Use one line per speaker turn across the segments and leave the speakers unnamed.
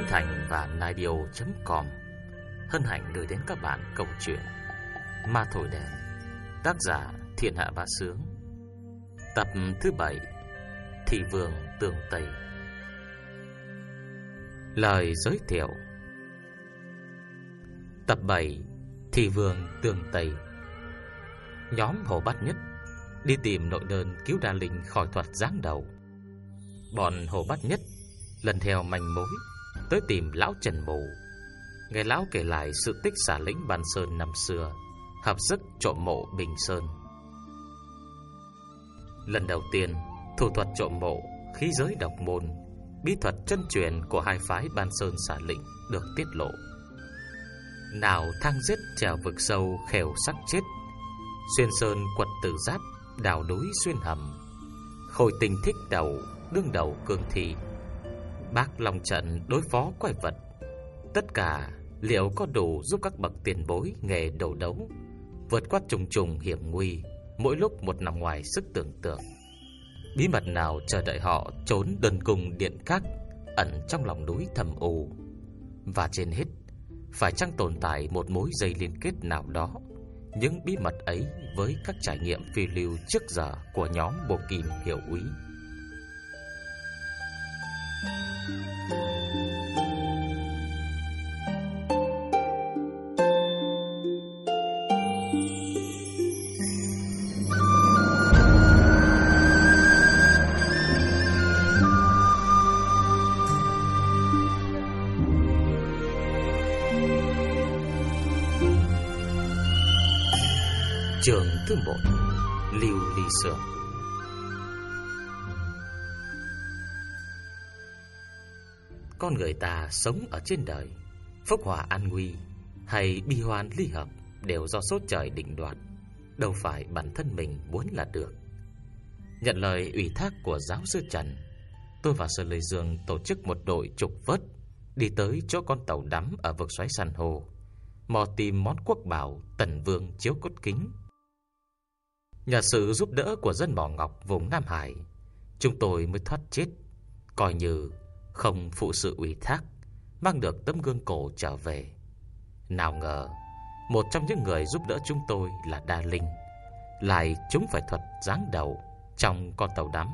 Nguyễn Thành và Naidio.com Hân hạnh gửi đến các bạn câu chuyện Ma Thổi Đèn, Tác giả Thiên Hạ Bá Sướng. Tập thứ 7 Thị Vương Tường Tây. Lời giới thiệu. Tập 7 Thị Vương Tường Tây. Nhóm Hồ Bát Nhất Đi tìm nội đơn cứu Đa Linh khỏi thuật giáng đầu. Bọn Hồ Bát Nhất Lần theo manh mối Tới tìm Lão Trần Mù. Nghe Lão kể lại sự tích xả lĩnh Ban Sơn năm xưa, Hợp sức trộm mộ Bình Sơn. Lần đầu tiên, Thủ thuật trộm mộ, Khí giới độc môn, Bí thuật chân truyền của hai phái Ban Sơn xả lĩnh Được tiết lộ. Nào thang giết trèo vực sâu khều sắc chết, Xuyên sơn quật tử giáp, Đào núi xuyên hầm, Khôi tình thích đầu, Đương đầu cương thị Bác lòng trận đối phó quái vật. Tất cả liệu có đủ giúp các bậc tiền bối nghề đầu đấu, Vượt qua trùng trùng hiểm nguy, Mỗi lúc một nằm ngoài sức tưởng tượng. Bí mật nào chờ đợi họ trốn đơn cùng điện các Ẩn trong lòng núi thầm ù Và trên hết, Phải chăng tồn tại một mối dây liên kết nào đó? Những bí mật ấy với các trải nghiệm phi lưu trước giờ của nhóm Bộ Kim Hiểu Úy. 整顿不利物利色 Con người ta sống ở trên đời. Phúc hòa an nguy Hay bi hoan ly hợp Đều do số trời định đoạt. Đâu phải bản thân mình muốn là được. Nhận lời ủy thác của giáo sư Trần, Tôi và Sơn Lê Dương tổ chức một đội trục vớt, Đi tới chỗ con tàu đắm ở vực xoáy san hô, Mò tìm món quốc bảo Tần Vương chiếu cốt kính. Nhờ sự giúp đỡ của dân mỏ ngọc vùng Nam Hải, Chúng tôi mới thoát chết, Coi như không phụ sự ủy thác, Mang được tấm gương cổ trở về. Nào ngờ, Một trong những người giúp đỡ chúng tôi là Đa Linh, Lại chúng phải thuật dáng đầu Trong con tàu đắm.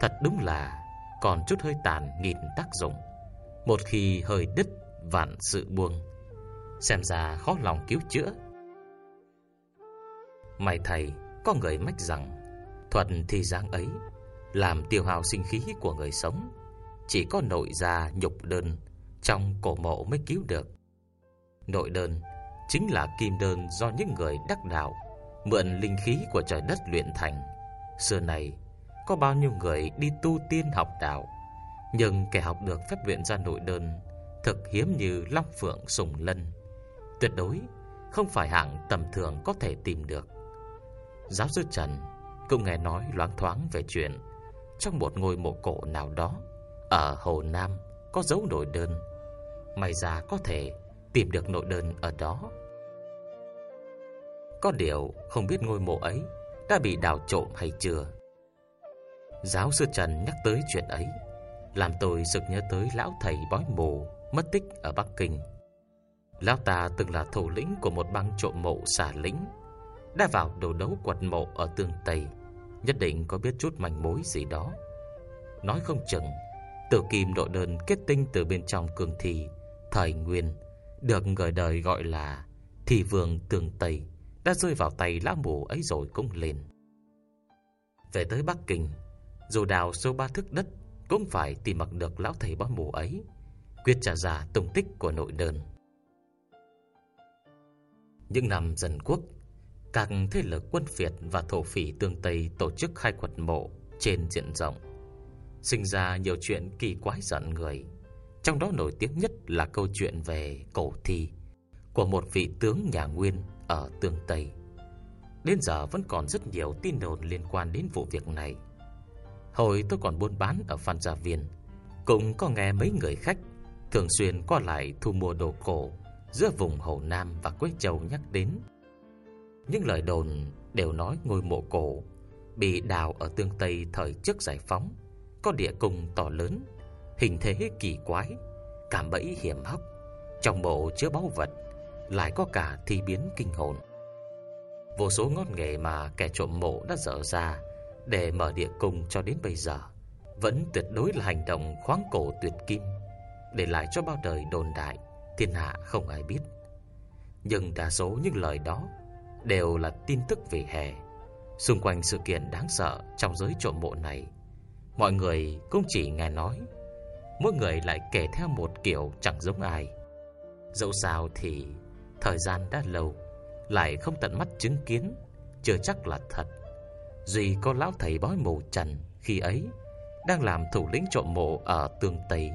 Thật đúng là Còn chút hơi tàn nghìn tác dụng, Một khi hơi đứt Vạn sự buông, Xem ra khó lòng cứu chữa. May thầy có người mách rằng thuật thì dáng ấy Làm tiêu hào sinh khí của người sống. Chỉ có nội gia nhục đơn, Trong cổ mộ mới cứu được. Nội đơn Chính là kim đơn do những người đắc đạo, Mượn linh khí của trời đất luyện thành. Xưa này, Có bao nhiêu người đi tu tiên học đạo, Nhưng kẻ học được phép luyện ra nội đơn, Thực hiếm như Long Phượng Sùng Lân. Tuyệt đối Không phải hạng tầm thường có thể tìm được. Giáo sư Trần cũng nghe nói loáng thoáng về chuyện, trong một ngôi mộ cổ nào đó ở Hồ Nam có dấu nội đơn. May ra có thể tìm được nội đơn ở đó. Có điều không biết ngôi mộ ấy đã bị đào trộm hay chưa. Giáo sư Trần nhắc tới chuyện ấy, làm tôi sực nhớ tới lão thầy bói mù mất tích ở Bắc Kinh. Lão ta từng là thủ lĩnh của một băng trộm mộ xả lĩnh đã vào đồ đấu quật mộ ở tương Tây, nhất định có biết chút manh mối gì đó. Nói không chừng, tử kim nội đơn kết tinh từ bên trong cường thị thời nguyên, được người đời gọi là thị vương tường Tây, đã rơi vào tay lão mù ấy rồi cũng lên. Về tới Bắc Kinh, dù đào sâu ba thước đất, cũng phải tìm mặc được lão thầy bói mù ấy, quyết trả ra tung tích của nội đơn. Những năm dần quốc, các thế lực quân Việt và thổ phỉ tương Tây tổ chức khai quật mộ trên diện rộng, sinh ra nhiều chuyện kỳ quái giận người. Trong đó nổi tiếng nhất là câu chuyện về cổ thi của một vị tướng nhà Nguyên ở tương Tây. Đến giờ vẫn còn rất nhiều tin đồn liên quan đến vụ việc này. Hồi tôi còn buôn bán ở Phan Gia Viên, cũng có nghe mấy người khách thường xuyên qua lại thu mua đồ cổ giữa vùng Hồ Nam và Quế Châu nhắc đến. Những lời đồn đều nói ngôi mộ cổ bị đào ở tương Tây thời trước giải phóng, có địa cung to lớn, hình thế kỳ quái, cảm bẫy hiểm hóc, trong bộ chứa báu vật, lại có cả thi biến kinh hồn. Vô số ngón nghề mà kẻ trộm mộ đã dở ra để mở địa cung cho đến bây giờ vẫn tuyệt đối là hành động khoáng cổ tuyệt kim, để lại cho bao đời đồn đại, thiên hạ không ai biết. Nhưng đa số những lời đó đều là tin tức về hè. Xung quanh sự kiện đáng sợ trong giới trộm mộ này, mọi người cũng chỉ nghe nói, mỗi người lại kể theo một kiểu chẳng giống ai. Dẫu sao thì thời gian đã lâu, lại không tận mắt chứng kiến, chưa chắc là thật. Duy có lão thầy bói mù trần khi ấy đang làm thủ lĩnh trộm mộ ở tường Tây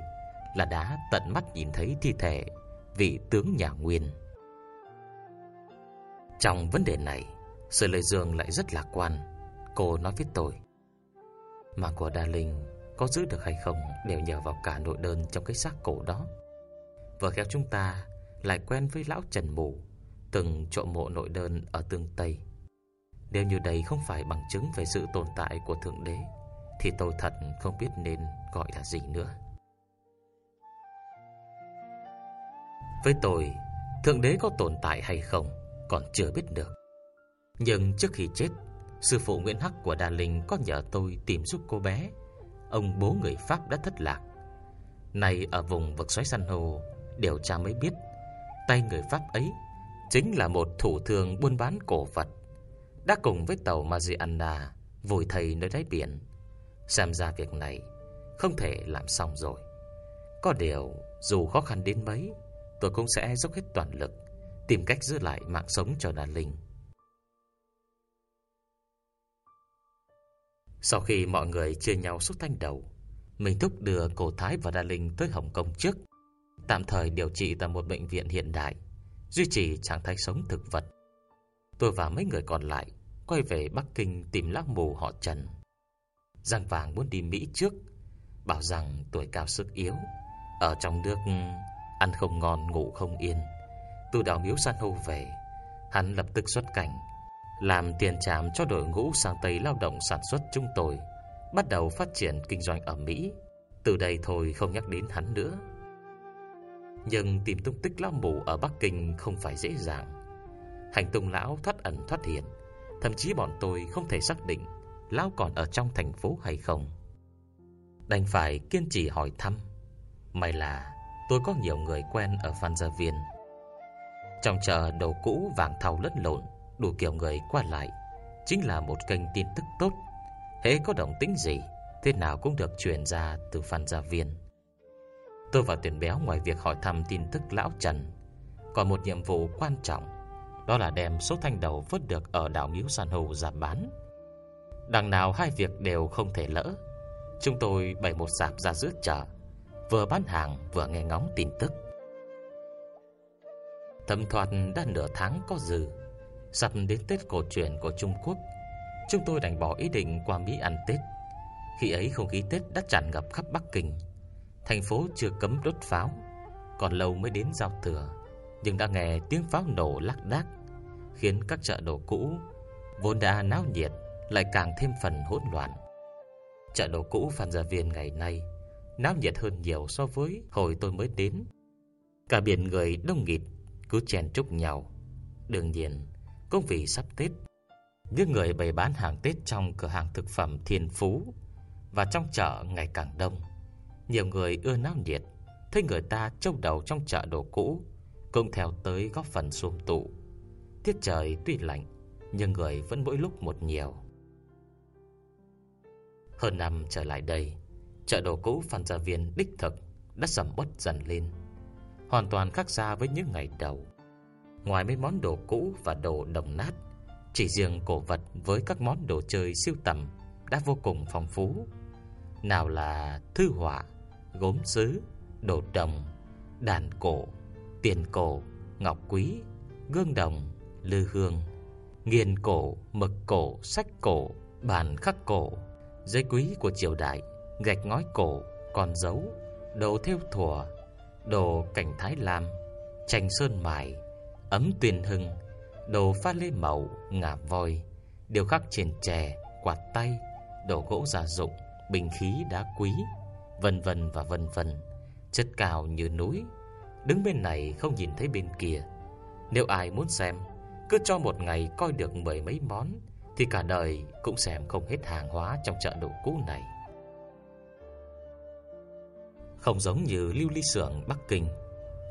là đã tận mắt nhìn thấy thi thể vị tướng nhà Nguyên. Trong vấn đề này, Sư Lê Dương lại rất lạc quan. Cô nói với tôi, mà của Đa Linh có giữ được hay không đều nhờ vào cả nội đơn trong cái xác cổ đó. Vừa khéo chúng ta lại quen với lão Trần Mù, từng trộm mộ nội đơn ở tương Tây. Nếu như đây không phải bằng chứng về sự tồn tại của Thượng Đế, thì tôi thật không biết nên gọi là gì nữa. Với tôi, Thượng Đế có tồn tại hay không còn chưa biết được. Nhưng trước khi chết, sư phụ Nguyễn Hắc của Đà Linh có nhờ tôi tìm giúp cô bé. Ông bố người Pháp đã thất lạc. Này ở vùng vực xoáy san hô, điều tra mới biết, tay người Pháp ấy chính là một thủ thường buôn bán cổ vật, đã cùng với tàu Mariana vùi thầy nơi đáy biển. Xem ra việc này không thể làm xong rồi. Có điều, dù khó khăn đến mấy, tôi cũng sẽ dốc hết toàn lực tìm cách giữ lại mạng sống cho Đà Linh. Sau khi mọi người chia nhau suốt thanh đầu, mình thúc đưa cổ Thái và đa Linh tới Hồng Kông trước, tạm thời điều trị tại một bệnh viện hiện đại, duy trì trạng thái sống thực vật. Tôi và mấy người còn lại quay về Bắc Kinh tìm lão mù họ Trần. Giang Vàng muốn đi Mỹ trước, bảo rằng tuổi cao sức yếu, ở trong nước ừ, ăn không ngon ngủ không yên. Từ đảo miếu san hô về, hắn lập tức xuất cảnh, làm tiền trảm cho đội ngũ sang Tây lao động sản xuất chúng tôi, bắt đầu phát triển kinh doanh ở Mỹ. Từ đây thôi không nhắc đến hắn nữa. Nhưng tìm tung tích lão mù ở Bắc Kinh không phải dễ dàng. Hành tung lão thoát ẩn thoát hiện, thậm chí bọn tôi không thể xác định lão còn ở trong thành phố hay không. Đành phải kiên trì hỏi thăm. May là tôi có nhiều người quen ở Phan Gia Viên. Trong chợ đồ cũ vàng thau lẫn lộn, đủ kiểu người qua lại, chính là một kênh tin tức tốt. Hễ có động tĩnh gì, thế nào cũng được truyền ra từ Phan Gia Viên. Tôi và tiền Béo ngoài việc hỏi thăm tin tức lão Trần, còn một nhiệm vụ quan trọng, đó là đem số thanh đầu vớt được ở đảo Miếu San Hô ra bán. Đằng nào hai việc đều không thể lỡ. Chúng tôi bày một sạp ra giữa chợ, vừa bán hàng vừa nghe ngóng tin tức. Thẩm thoạt đã nửa tháng có dư, sắp đến Tết cổ truyền của Trung Quốc, chúng tôi đành bỏ ý định qua Mỹ ăn Tết. Khi ấy không khí Tết đã tràn ngập khắp Bắc Kinh. Thành phố chưa cấm đốt pháo, còn lâu mới đến giao thừa, nhưng đã nghe tiếng pháo nổ lác đác, khiến các chợ đồ cũ vốn đã náo nhiệt lại càng thêm phần hỗn loạn. Chợ đồ cũ Phan Gia Viên ngày nay náo nhiệt hơn nhiều so với hồi tôi mới đến. Cả biển người đông nghịt cứ chen chúc nhau. Đương nhiên, cũng vì sắp Tết, những người bày bán hàng Tết trong cửa hàng thực phẩm Thiên Phú và trong chợ ngày càng đông. Nhiều người ưa náo nhiệt, thấy người ta trông đầu trong chợ đồ cũ cũng theo tới góp phần sum tụ. Tiết trời tuy lạnh, nhưng người vẫn mỗi lúc một nhiều. Hơn năm trở lại đây, chợ đồ cũ Phan Gia Viên đích thực đã sầm uất dần lên, hoàn toàn khác xa với những ngày đầu. Ngoài mấy món đồ cũ và đồ đồng nát, chỉ riêng cổ vật với các món đồ chơi siêu tầm đã vô cùng phong phú. Nào là thư họa, gốm sứ, đồ đồng, đàn cổ, tiền cổ, ngọc quý, gương đồng, lư hương, nghiền cổ, mực cổ, sách cổ, bàn khắc cổ, giấy quý của triều đại, gạch ngói cổ, còn dấu, đồ thêu thùa, đồ cảnh thái lam, tranh sơn mài, ấm tuyền hưng, đồ pha lê màu, ngà voi, điều khắc trên chè, quạt tay, đồ gỗ gia dụng, bình khí đá quý, vân vân và vân vân, chất cao như núi, đứng bên này không nhìn thấy bên kia. Nếu ai muốn xem, cứ cho một ngày coi được mười mấy món thì cả đời cũng xem không hết hàng hóa trong chợ đồ cũ này. Không giống như lưu ly xưởng Bắc Kinh,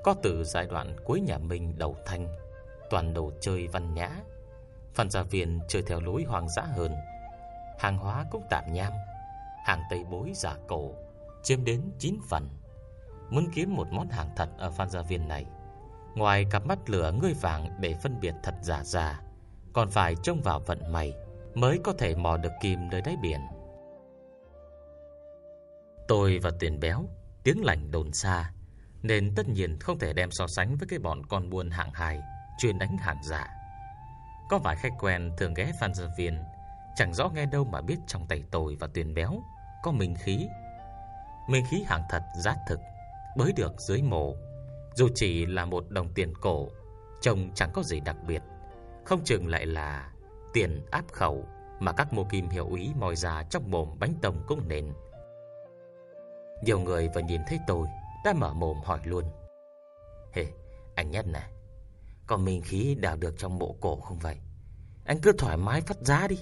có từ giai đoạn cuối nhà Minh đầu thanh, toàn đồ chơi văn nhã, Phan gia viên chơi theo lối hoang dã hơn. Hàng hóa cũng tạm nham, hàng tây bối giả cổ, chiếm đến 9 phần. Muốn kiếm một món hàng thật ở Phan gia viên này, ngoài cặp mắt lửa ngươi vàng để phân biệt thật giả giả, còn phải trông vào vận may mới có thể mò được kim nơi đáy biển. Tôi và Tiền Béo tiếng lành đồn xa, nên tất nhiên không thể đem so sánh với cái bọn con buôn hạng hài chuyên đánh hàng giả. Có vài khách quen thường ghé Phan Gia Viên, chẳng rõ nghe đâu mà biết trong tay tôi và Tuyền Béo có minh khí. Minh khí hàng thật giá thực, bới được dưới mồ. Dù chỉ là một đồng tiền cổ, trông chẳng có gì đặc biệt, không chừng lại là tiền áp khẩu mà các mô kim hiệu ý moi ra trong mồm bánh tông cũng nền. Nhiều người vừa nhìn thấy tôi đã mở mồm hỏi luôn. Hề, anh Nhất này, có minh khí đào được trong mộ cổ không vậy? Anh cứ thoải mái phát giá đi,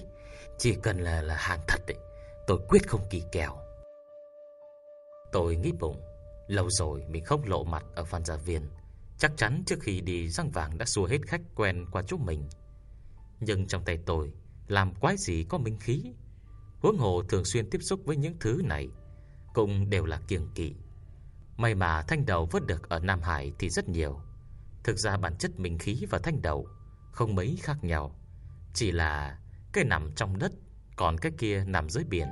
chỉ cần là là hàng thật ấy, tôi quyết không kỳ kèo. Tôi nghĩ bụng, lâu rồi mình không lộ mặt ở Phan Gia Viên, chắc chắn trước khi đi răng vàng đã xua hết khách quen qua chỗ mình. Nhưng trong tay tôi, làm quái gì có minh khí? Huống hồ thường xuyên tiếp xúc với những thứ này, cũng đều là kiêng kỵ. May mà thanh đầu vớt được ở Nam Hải thì rất nhiều. Thực ra bản chất minh khí và thanh đầu không mấy khác nhau, chỉ là cái nằm trong đất, còn cái kia nằm dưới biển,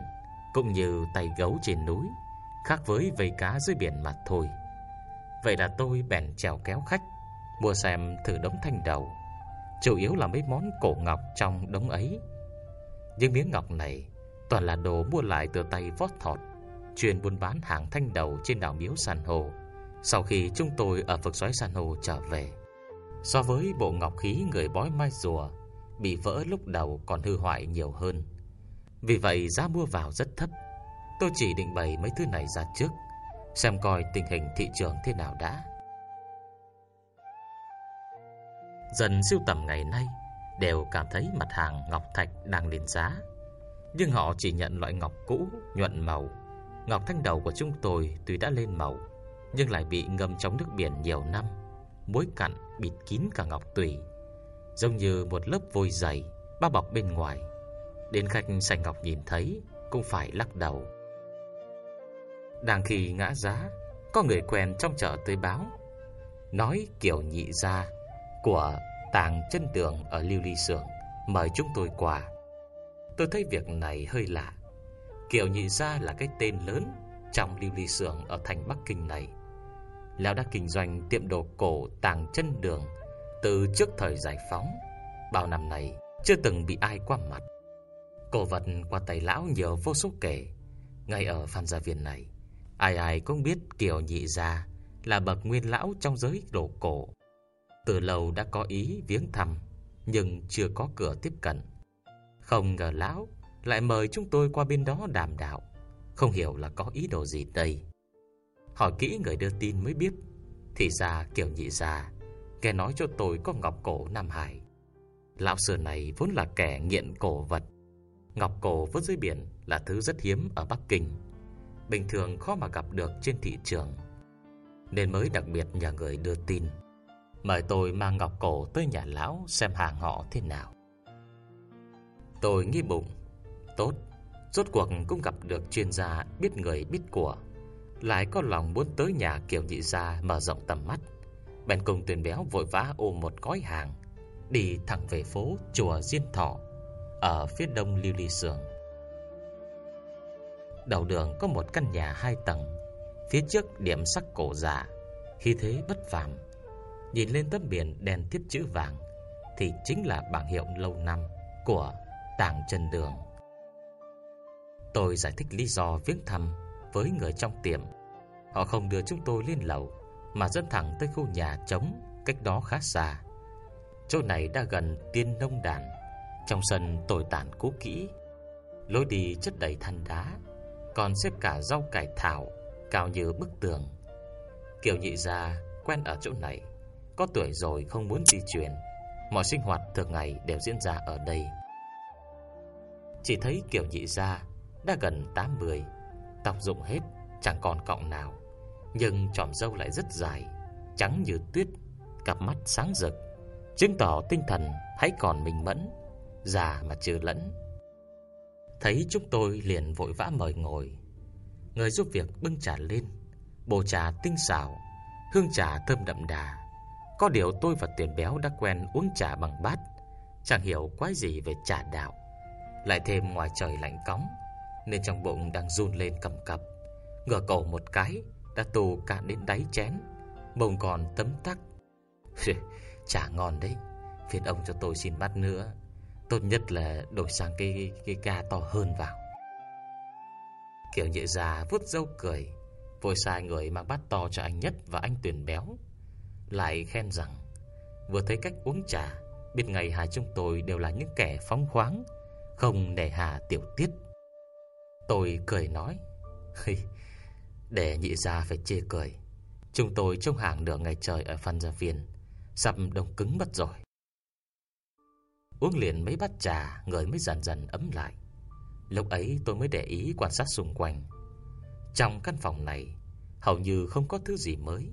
cũng như tay gấu trên núi, khác với vây cá dưới biển mà thôi. Vậy là tôi bèn trèo kéo khách, mua xem thử đống thanh đầu. Chủ yếu là mấy món cổ ngọc trong đống ấy. Những miếng ngọc này toàn là đồ mua lại từ tay vót thọt chuyên buôn bán hàng thanh đầu trên đảo Miếu San Hồ. Sau khi chúng tôi ở vực xoáy San Hồ trở về, so với bộ ngọc khí người bói mai rùa bị vỡ lúc đầu còn hư hoại nhiều hơn. Vì vậy giá mua vào rất thấp. Tôi chỉ định bày mấy thứ này ra trước, xem coi tình hình thị trường thế nào đã. Dần siêu tầm ngày nay đều cảm thấy mặt hàng ngọc thạch đang lên giá. Nhưng họ chỉ nhận loại ngọc cũ, nhuận màu Ngọc thanh đầu của chúng tôi tuy đã lên màu, Nhưng lại bị ngâm trong nước biển nhiều năm. Mối cặn bịt kín cả ngọc tùy, Giống như một lớp vôi dày Bao bọc bên ngoài. Đến khách sành ngọc nhìn thấy Cũng phải lắc đầu. Đang khi ngã giá, Có người quen trong chợ tới báo, Nói kiểu nhị gia Của tàng chân tường Ở Lưu Ly Sưởng Mời chúng tôi qua. Tôi thấy việc này hơi lạ. Kiều Nhị Gia là cái tên lớn trong lưu ly xưởng ở thành Bắc Kinh này. Lão đã kinh doanh tiệm đồ cổ tàng chân đường từ trước thời giải phóng. Bao năm này chưa từng bị ai qua mặt. Cổ vật qua tay lão nhiều vô số kể. Ngay ở Phan Gia Viên này, ai ai cũng biết Kiều Nhị Gia là bậc nguyên lão trong giới đồ cổ. Từ lâu đã có ý viếng thăm, nhưng chưa có cửa tiếp cận. Không ngờ lão lại mời chúng tôi qua bên đó đàm đạo. Không hiểu là có ý đồ gì đây. Hỏi kỹ người đưa tin mới biết, thì ra kiểu nhị già, kẻ nói cho tôi có ngọc cổ Nam Hải. Lão sư này vốn là kẻ nghiện cổ vật. Ngọc cổ vứt dưới biển là thứ rất hiếm ở Bắc Kinh. Bình thường khó mà gặp được trên thị trường. Nên mới đặc biệt nhờ người đưa tin. Mời tôi mang ngọc cổ tới nhà lão xem hàng họ thế nào. Tôi nghĩ bụng tốt. Rốt cuộc cũng gặp được chuyên gia biết người biết của. Lại có lòng muốn tới nhà kiểu nhị gia mở rộng tầm mắt. Bèn cùng tuyển béo vội vã ôm một gói hàng, Đi thẳng về phố chùa Diên Thọ, Ở phía đông Lưu Ly Sường Đầu đường có một căn nhà hai tầng, Phía trước điểm sắc cổ giả Khi thế bất phàm. Nhìn lên tấm biển đèn tiếp chữ vàng, Thì chính là bảng hiệu lâu năm Của tàng chân đường. Tôi giải thích lý do viếng thăm với người trong tiệm. Họ không đưa chúng tôi lên lầu mà dẫn thẳng tới khu nhà trống cách đó khá xa. Chỗ này đã gần tiên nông đàn, trong sân tồi tàn cũ kỹ. Lối đi chất đầy than đá, còn xếp cả rau cải thảo cao như bức tường. kiều nhị gia quen ở chỗ này, có tuổi rồi không muốn di chuyển, mọi sinh hoạt thường ngày đều diễn ra ở đây. Chỉ thấy kiều nhị gia đã gần 80, tóc rụng hết, chẳng còn cọng nào, nhưng chòm râu lại rất dài, trắng như tuyết, cặp mắt sáng rực, chứng tỏ tinh thần hãy còn minh mẫn, già mà chưa lẫn. Thấy chúng tôi liền vội vã mời ngồi. Người giúp việc bưng trà lên, bồ trà tinh xảo, hương trà thơm đậm đà. Có điều tôi và Tiền Béo đã quen uống trà bằng bát, chẳng hiểu quái gì về trà đạo. Lại thêm ngoài trời lạnh cóng, nên trong bụng đang run lên cầm cập. Ngửa cổ một cái, đã tù cạn đến đáy chén, mông còn tấm tắc. Chả ngon đấy, phiền ông cho tôi xin bát nữa. Tốt nhất là đổi sang cái cái ca to hơn vào. Kiểu nhẹ già vuốt râu cười, vội sai người mang bát to cho anh Nhất và anh Tuyền Béo. Lại khen rằng, vừa thấy cách uống trà, biết ngày hai chúng tôi đều là những kẻ phóng khoáng, không nề hà tiểu tiết. Tôi cười nói, để nhị ra phải chê cười. Chúng tôi trông hàng nửa ngày trời ở phân gia viên, sắp đông cứng mất rồi. Uống liền mấy bát trà, người mới dần dần ấm lại. Lúc ấy tôi mới để ý quan sát xung quanh. Trong căn phòng này, hầu như không có thứ gì mới.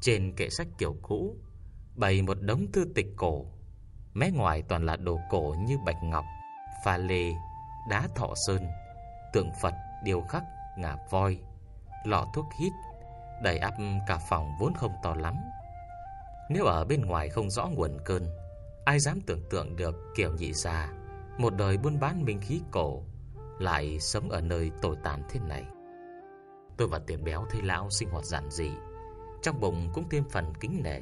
Trên kệ sách kiểu cũ, bày một đống thư tịch cổ. Mé ngoài toàn là đồ cổ như bạch ngọc, pha lê, đá thọ sơn, tượng Phật, điêu khắc, ngà voi, lọ thuốc hít, đầy ắp cả phòng vốn không to lắm. Nếu ở bên ngoài không rõ nguồn cơn, ai dám tưởng tượng được kiểu nhị già, một đời buôn bán minh khí cổ, lại sống ở nơi tồi tàn thế này. Tôi và tiền béo thấy lão sinh hoạt giản dị, trong bụng cũng thêm phần kính nể.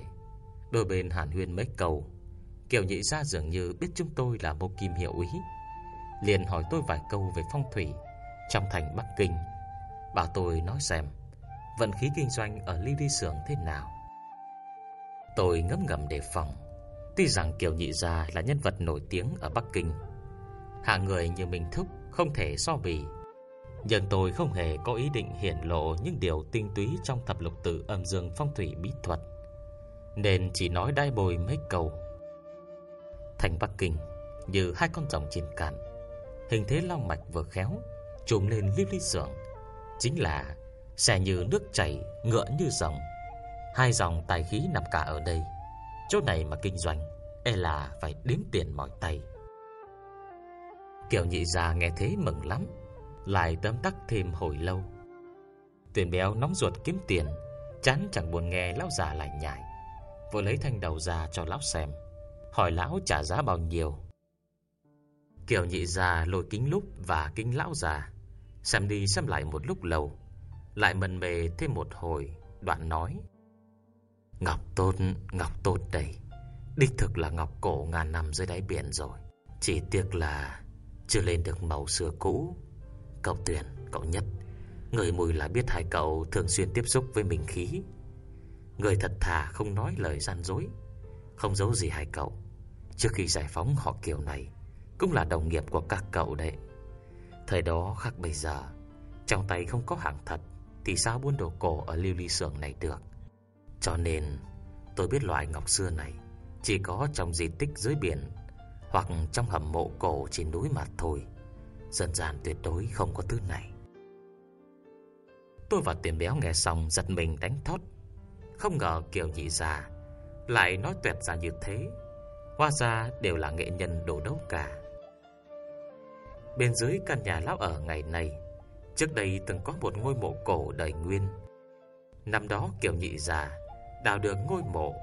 Đôi bên hàn huyên mấy câu, kiểu nhị gia dường như biết chúng tôi là mô kim hiệu ý. Liền hỏi tôi vài câu về phong thủy trong thành Bắc Kinh, bảo tôi nói xem vận khí kinh doanh ở Ly ly Sưởng thế nào. Tôi ngấm ngầm đề phòng, tuy rằng Kiều Nhị Gia là nhân vật nổi tiếng ở Bắc Kinh, hạng người như mình Thúc không thể so bì. Nhưng tôi không hề có ý định hiển lộ những điều tinh túy trong thập lục tự âm dương phong thủy bí thuật, nên chỉ nói đai bồi mấy câu. Thành Bắc Kinh như hai con rồng trên cạn, hình thế long mạch vừa khéo, trùm lên liêu ly sưởng, chính là xe như nước chảy, ngựa như dòng. Hai dòng tài khí nằm cả ở đây. Chỗ này mà kinh doanh, e là phải đếm tiền mỏi tay. Kiều nhị già nghe thế mừng lắm, lại tấm tắc thêm hồi lâu. tuyển béo nóng ruột kiếm tiền, chán chẳng buồn nghe lão già lại nhại Vội lấy thanh đầu ra cho lão xem, hỏi lão trả giá bao nhiêu. Kiều nhị già lôi kính lúc và kính lão già, xem đi xem lại một lúc lâu, lại mần mề thêm một hồi, đoạn nói: "Ngọc tốt, ngọc tốt đây, đích thực là ngọc cổ ngàn năm dưới đáy biển rồi, chỉ tiếc là chưa lên được màu xưa cũ. Cậu Tuyền, cậu Nhất, người mùi là biết hai cậu thường xuyên tiếp xúc với mình khí. Người thật thà không nói lời gian dối, không giấu gì hai cậu. Trước khi giải phóng họ kiểu này, cũng là đồng nghiệp của các cậu đấy. Thời đó khác bây giờ, trong tay không có hàng thật, thì sao buôn đồ cổ ở lưu ly xưởng này được. Cho nên, tôi biết loại ngọc xưa này chỉ có trong di tích dưới biển hoặc trong hầm mộ cổ trên núi mà thôi. Dân gian tuyệt đối không có thứ này. Tôi và tiền béo nghe xong giật mình đánh thót. Không ngờ kiểu nhị già lại nói tuyệt ra như thế. Hóa ra đều là nghệ nhân đồ đấu cả. Bên dưới căn nhà lão ở ngày này, trước đây từng có một ngôi mộ cổ đời nguyên. Năm đó kiểu nhị già đào được ngôi mộ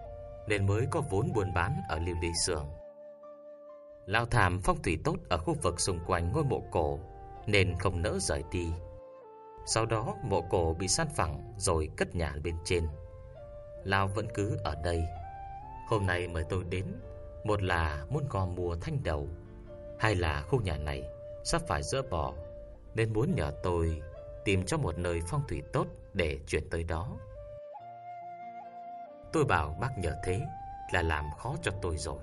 nên mới có vốn buôn bán ở Liêu Ly Sưởng. Lao thảm phong thủy tốt ở khu vực xung quanh ngôi mộ cổ nên không nỡ rời đi. Sau đó mộ cổ bị san phẳng rồi cất nhà bên trên. Lao vẫn cứ ở đây. Hôm nay mời tôi đến, một là muốn gom mua thanh đầu, hai là khu nhà này sắp phải dỡ bỏ, nên muốn nhờ tôi tìm cho một nơi phong thủy tốt để chuyển tới đó. Tôi bảo bác nhờ thế là làm khó cho tôi rồi.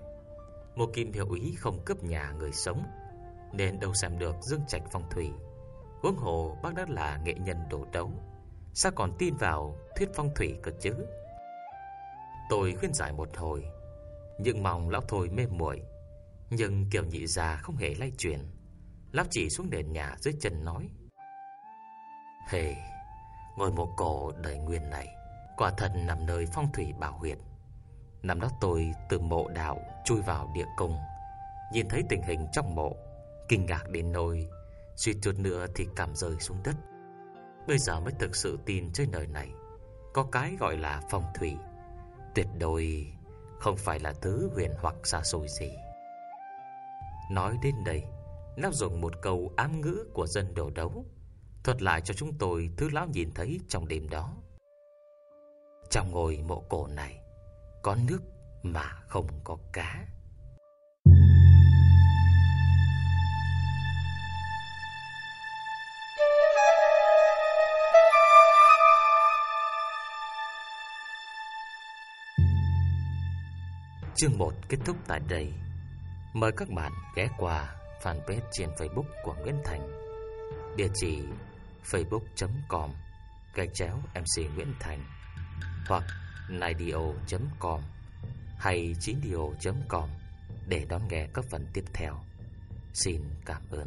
Một kim hiệu ý không cướp nhà người sống, Nên đâu xem được dương trạch phong thủy Huống hồ bác đã là nghệ nhân đổ đấu, Sao còn tin vào thuyết phong thủy cơ chứ Tôi khuyên giải một hồi, Nhưng mong lão thôi mê muội, Nhưng kiểu nhị già không hề lay chuyển Lão chỉ xuống nền nhà dưới chân nói. Hề, Ngôi mộ cổ đời nguyên này Quả thật nằm nơi phong thủy bảo huyệt Năm đó tôi từ mộ đạo chui vào địa cung, Nhìn thấy tình hình trong mộ, Kinh ngạc đến nỗi, Suy chút nữa thì cảm rơi xuống đất. Bây giờ mới thực sự tin trên đời này, Có cái gọi là phong thủy. Tuyệt đối Không phải là thứ huyền hoặc xa xôi gì. Nói đến đây Lão dùng một câu ám ngữ của dân đồ đấu, Thuật lại cho chúng tôi Thứ lão nhìn thấy trong đêm đó Trong ngôi mộ cổ này, Có nước mà không có cá Chương 1 kết thúc tại đây. Mời các bạn ghé qua fanpage trên Facebook của Nguyễn Thành. Địa chỉ facebook.com gạch chéo MC Nguyễn Thành, hoặc nidio.com hay chindio.com để đón nghe các phần tiếp theo. Xin cảm ơn.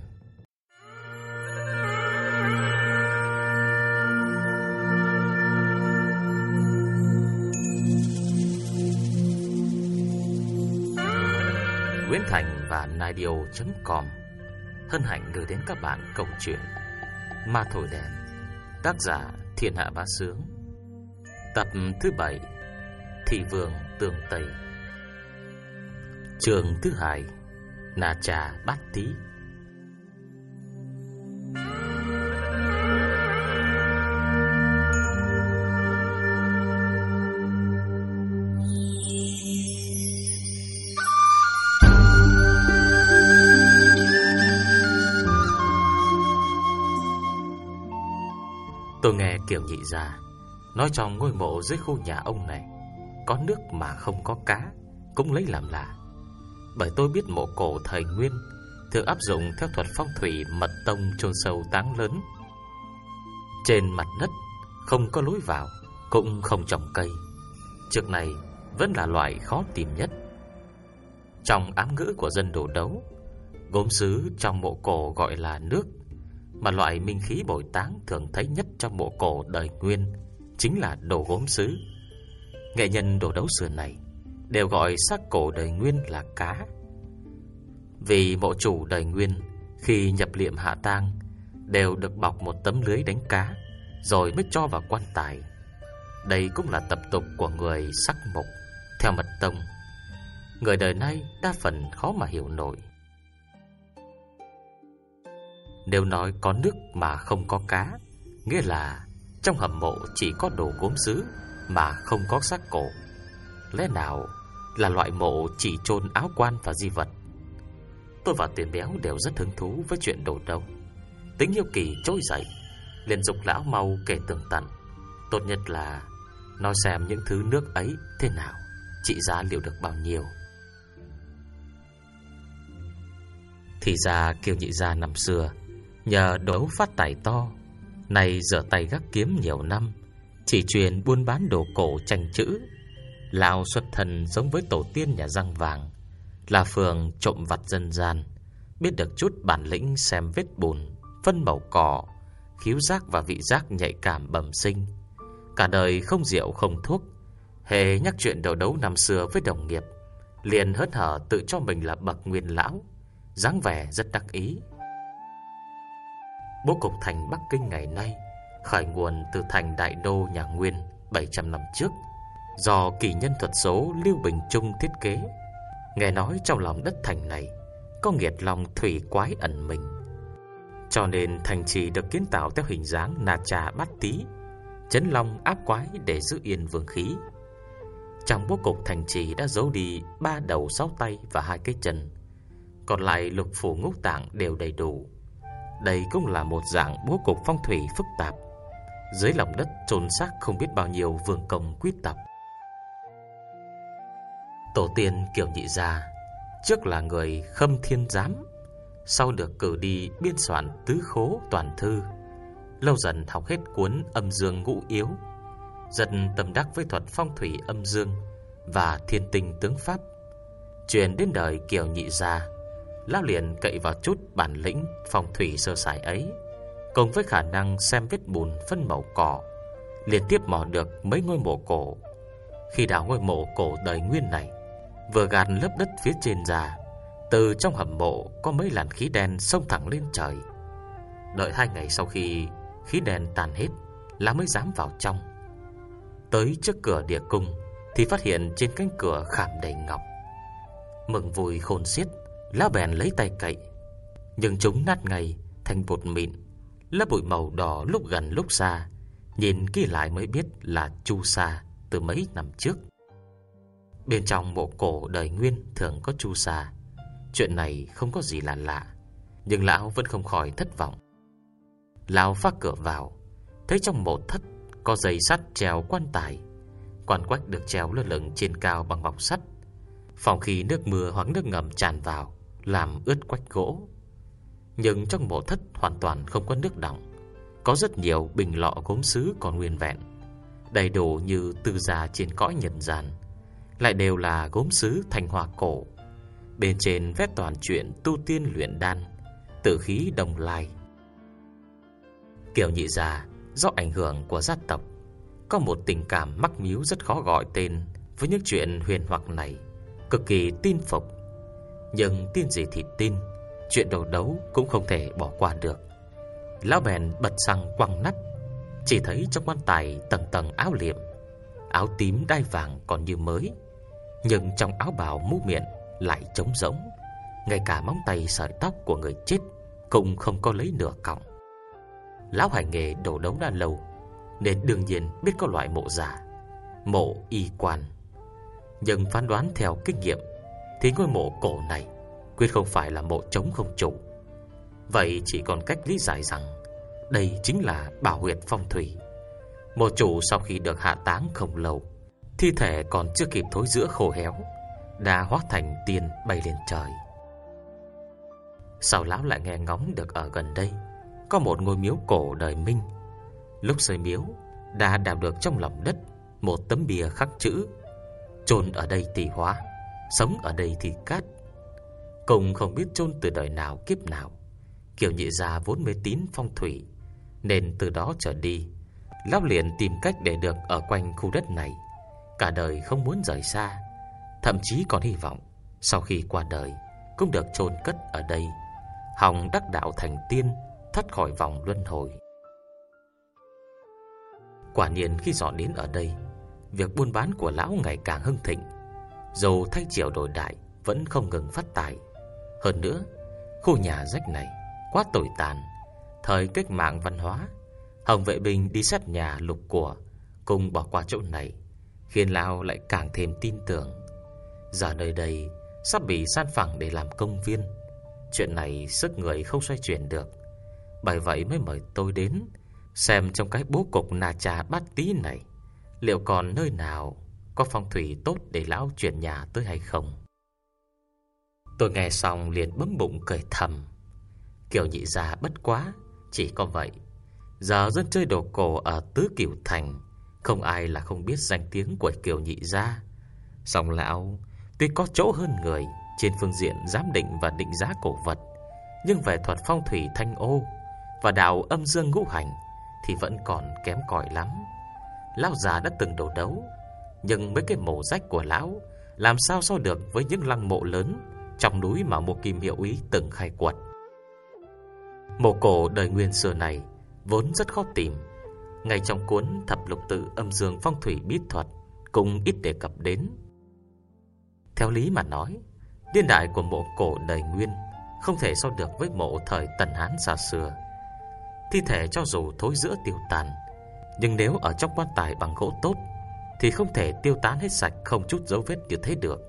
Nguyễn Thành và naidio.com Hân hạnh gửi đến các bạn câu chuyện Ma Thổi Đèn, Tác giả Thiên Hạ Bá Sướng. Tập thứ 7 Thị Vương Tường Tây. Trường thứ hai Nà Trà Bát Tí Tôi nghe kiểu nhị già Nói trong ngôi mộ dưới khu nhà ông này, Có nước mà không có cá, Cũng lấy làm lạ. Bởi tôi biết mộ cổ thời nguyên, Thường áp dụng theo thuật phong thủy Mật tông chôn sâu táng lớn. Trên mặt đất, Không có lối vào, Cũng không trồng cây. Trước này, vẫn là loại khó tìm nhất. Trong ám ngữ của dân đồ đấu, Gốm sứ trong mộ cổ gọi là nước mà loại minh khí bồi táng thường thấy nhất trong mộ cổ đời nguyên chính là đồ gốm sứ. Nghệ nhân đồ đấu xưa này đều gọi xác cổ đời nguyên là cá. Vì mộ chủ đời nguyên, khi nhập liệm hạ tang, đều được bọc một tấm lưới đánh cá, rồi mới cho vào quan tài. Đây cũng là tập tục của người sắc mộc, theo mật tông. Người đời nay đa phần khó mà hiểu nổi. Nếu nói có nước mà không có cá, Nghĩa là trong hầm mộ chỉ có đồ gốm sứ Mà không có xác cổ. Lẽ nào là loại mộ chỉ chôn áo quan và di vật? Tôi và tiền béo đều rất hứng thú với chuyện đồ đâu Tính hiếu kỳ trôi dậy, liền dục lão mau kể tường tận. Tốt nhất là Nói xem những thứ nước ấy thế nào, Trị giá liệu được bao nhiêu. Thì ra kiều nhị gia năm xưa Nhờ đấu phát tài to Này giờ tay gác kiếm nhiều năm, Chỉ truyền buôn bán đồ cổ tranh chữ. Lão xuất thần giống với tổ tiên nhà răng vàng, Là phường trộm vặt dân gian, Biết được chút bản lĩnh xem vết bùn, Phân màu cỏ, Khiếu giác và vị giác nhạy cảm bẩm sinh. Cả đời không rượu không thuốc, Hề nhắc chuyện đầu đấu năm xưa với đồng nghiệp, Liền hớt hở tự cho mình là bậc nguyên lão, dáng vẻ rất đắc ý. Bố cục thành Bắc Kinh ngày nay khởi nguồn từ thành đại đô nhà Nguyên 700 năm trước do kỳ nhân thuật số Lưu Bình Trung thiết kế. Nghe nói trong lòng đất thành này có nghiệt lòng thủy quái ẩn mình. Cho nên thành trì được kiến tạo theo hình dáng nà trà bát tí, chấn long áp quái để giữ yên vương khí. Trong bố cục thành trì đã giấu đi ba đầu sáu tay và hai cái chân, còn lại lục phủ ngũ tạng đều đầy đủ. Đây cũng là một dạng bố cục phong thủy phức tạp. Dưới lòng đất trồn xác không biết bao nhiêu vương công quyết tập Tổ tiên kiểu nhị gia Trước là người khâm thiên giám Sau được cử đi biên soạn tứ khố toàn thư. Lâu dần học hết cuốn âm dương ngũ yếu, dần tâm đắc với thuật phong thủy âm dương và thiên tình tướng pháp. Truyền đến đời Kiều Nhị gia, lão liền cậy vào chút bản lĩnh phong thủy sơ sài ấy, cùng với khả năng xem vết bùn phân màu cỏ, liên tiếp mò được mấy ngôi mộ cổ. Khi đào ngôi mộ cổ đời nguyên này, vừa gạt lớp đất phía trên ra, từ trong hầm mộ có mấy làn khí đen xông thẳng lên trời. Đợi hai ngày sau khi khí đen tàn hết, là mới dám vào trong. Tới trước cửa địa cung thì phát hiện trên cánh cửa khảm đầy ngọc. Mừng vui khôn xiết, lão bèn lấy tay cậy, nhưng chúng nát ngay thành bột mịn, lớp bụi màu đỏ lúc gần lúc xa, nhìn kỹ lại mới biết là chu sa từ mấy năm trước. Bên trong mộ cổ đời nguyên thường có chu sa, chuyện này không có gì là lạ, nhưng lão vẫn không khỏi thất vọng. Lão phát cửa vào, thấy trong mộ thất có dây sắt treo quan tài, quan quách được treo lơ lửng trên cao bằng bọc sắt. Phòng khi nước mưa hoặc nước ngầm tràn vào, làm ướt quách gỗ. Nhưng trong mộ thất hoàn toàn không có nước đọng, có rất nhiều bình lọ gốm sứ còn nguyên vẹn, đầy đủ như tư già trên cõi nhân gian, lại đều là gốm sứ thành hoa cổ. Bên trên vét toàn chuyện tu tiên luyện đan, tự khí đồng lai. Kiều nhị già do ảnh hưởng của gia tộc, có một tình cảm mắc miếu rất khó gọi tên với những chuyện huyền hoặc này, cực kỳ tin phục. Nhưng tin gì thì tin, chuyện đầu đấu cũng không thể bỏ qua được. Lão bèn bật xăng quăng nắp, chỉ thấy trong quan tài tầng tầng áo liệm, áo tím đai vàng còn như mới, nhưng trong áo bào mũ miệng lại trống rỗng, ngay cả móng tay sợi tóc của người chết cũng không có lấy nửa cọng. Lão hành nghề đổ đấu đã lâu Nên đương nhiên biết có loại mộ giả Mộ y quan Nhưng phán đoán theo kinh nghiệm thì ngôi mộ cổ này Quyết không phải là mộ trống không chủ. Vậy chỉ còn cách lý giải rằng Đây chính là bảo huyệt phong thủy. Mộ chủ sau khi được hạ táng không lâu Thi thể còn chưa kịp thối giữa khô héo Đã hóa thành tiền bay lên trời. Sau lão lại nghe ngóng được ở gần đây? Có một ngôi miếu cổ đời Minh. Lúc xây miếu, đã đào được trong lòng đất một tấm bia khắc chữ chôn ở đây tỷ hóa, sống ở đây thì cát. Cùng không biết chôn từ đời nào kiếp nào. Kiều nhị gia vốn mê tín phong thủy, nên từ đó trở đi, lão liền tìm cách để được ở quanh khu đất này, cả đời không muốn rời xa, thậm chí còn hy vọng sau khi qua đời cũng được chôn cất ở đây, hòng đắc đạo thành tiên thoát khỏi vòng luân hồi. Quả nhiên khi dọn đến ở đây, việc buôn bán của lão ngày càng hưng thịnh, dù thay triều đổi đại vẫn không ngừng phát tài. Hơn nữa, khu nhà rách này quá tồi tàn, thời cách mạng văn hóa, Hồng vệ binh đi sát nhà lục của cùng bỏ qua chỗ này, khiến lão lại càng thêm tin tưởng. Giờ nơi đây sắp bị san phẳng để làm công viên, chuyện này sức người không xoay chuyển được. Bởi vậy mới mời tôi đến Xem trong cái bố cục nà trà bát tí này Liệu còn nơi nào có phong thủy tốt để lão chuyển nhà tới hay không? Tôi nghe xong liền bấm bụng cười thầm. Kiều nhị già bất quá Chỉ có vậy. Giờ dân chơi đồ cổ ở Tứ Cửu Thành Không ai là không biết danh tiếng của Kiều Nhị Gia. Song lão Tuy có chỗ hơn người Trên phương diện giám định và định giá cổ vật Nhưng về thuật phong thủy thanh ô và đạo âm dương ngũ hành thì vẫn còn kém cỏi lắm. Lão già đã từng đổ đấu, nhưng mấy cái mộ rách của lão làm sao so được với những lăng mộ lớn trong núi mà một Kim Hiệu Ý từng khai quật. Mộ cổ đời nguyên xưa này vốn rất khó tìm, ngay trong cuốn Thập Lục Tự Âm Dương Phong Thủy Bí Thuật cũng ít đề cập đến. Theo lý mà nói, niên đại của mộ cổ đời nguyên không thể so được với mộ thời Tần Hán xa xưa. Thi thể cho dù thối giữa tiêu tàn Nhưng nếu ở trong quan tài bằng gỗ tốt thì không thể tiêu tán hết sạch Không chút dấu vết như thế được.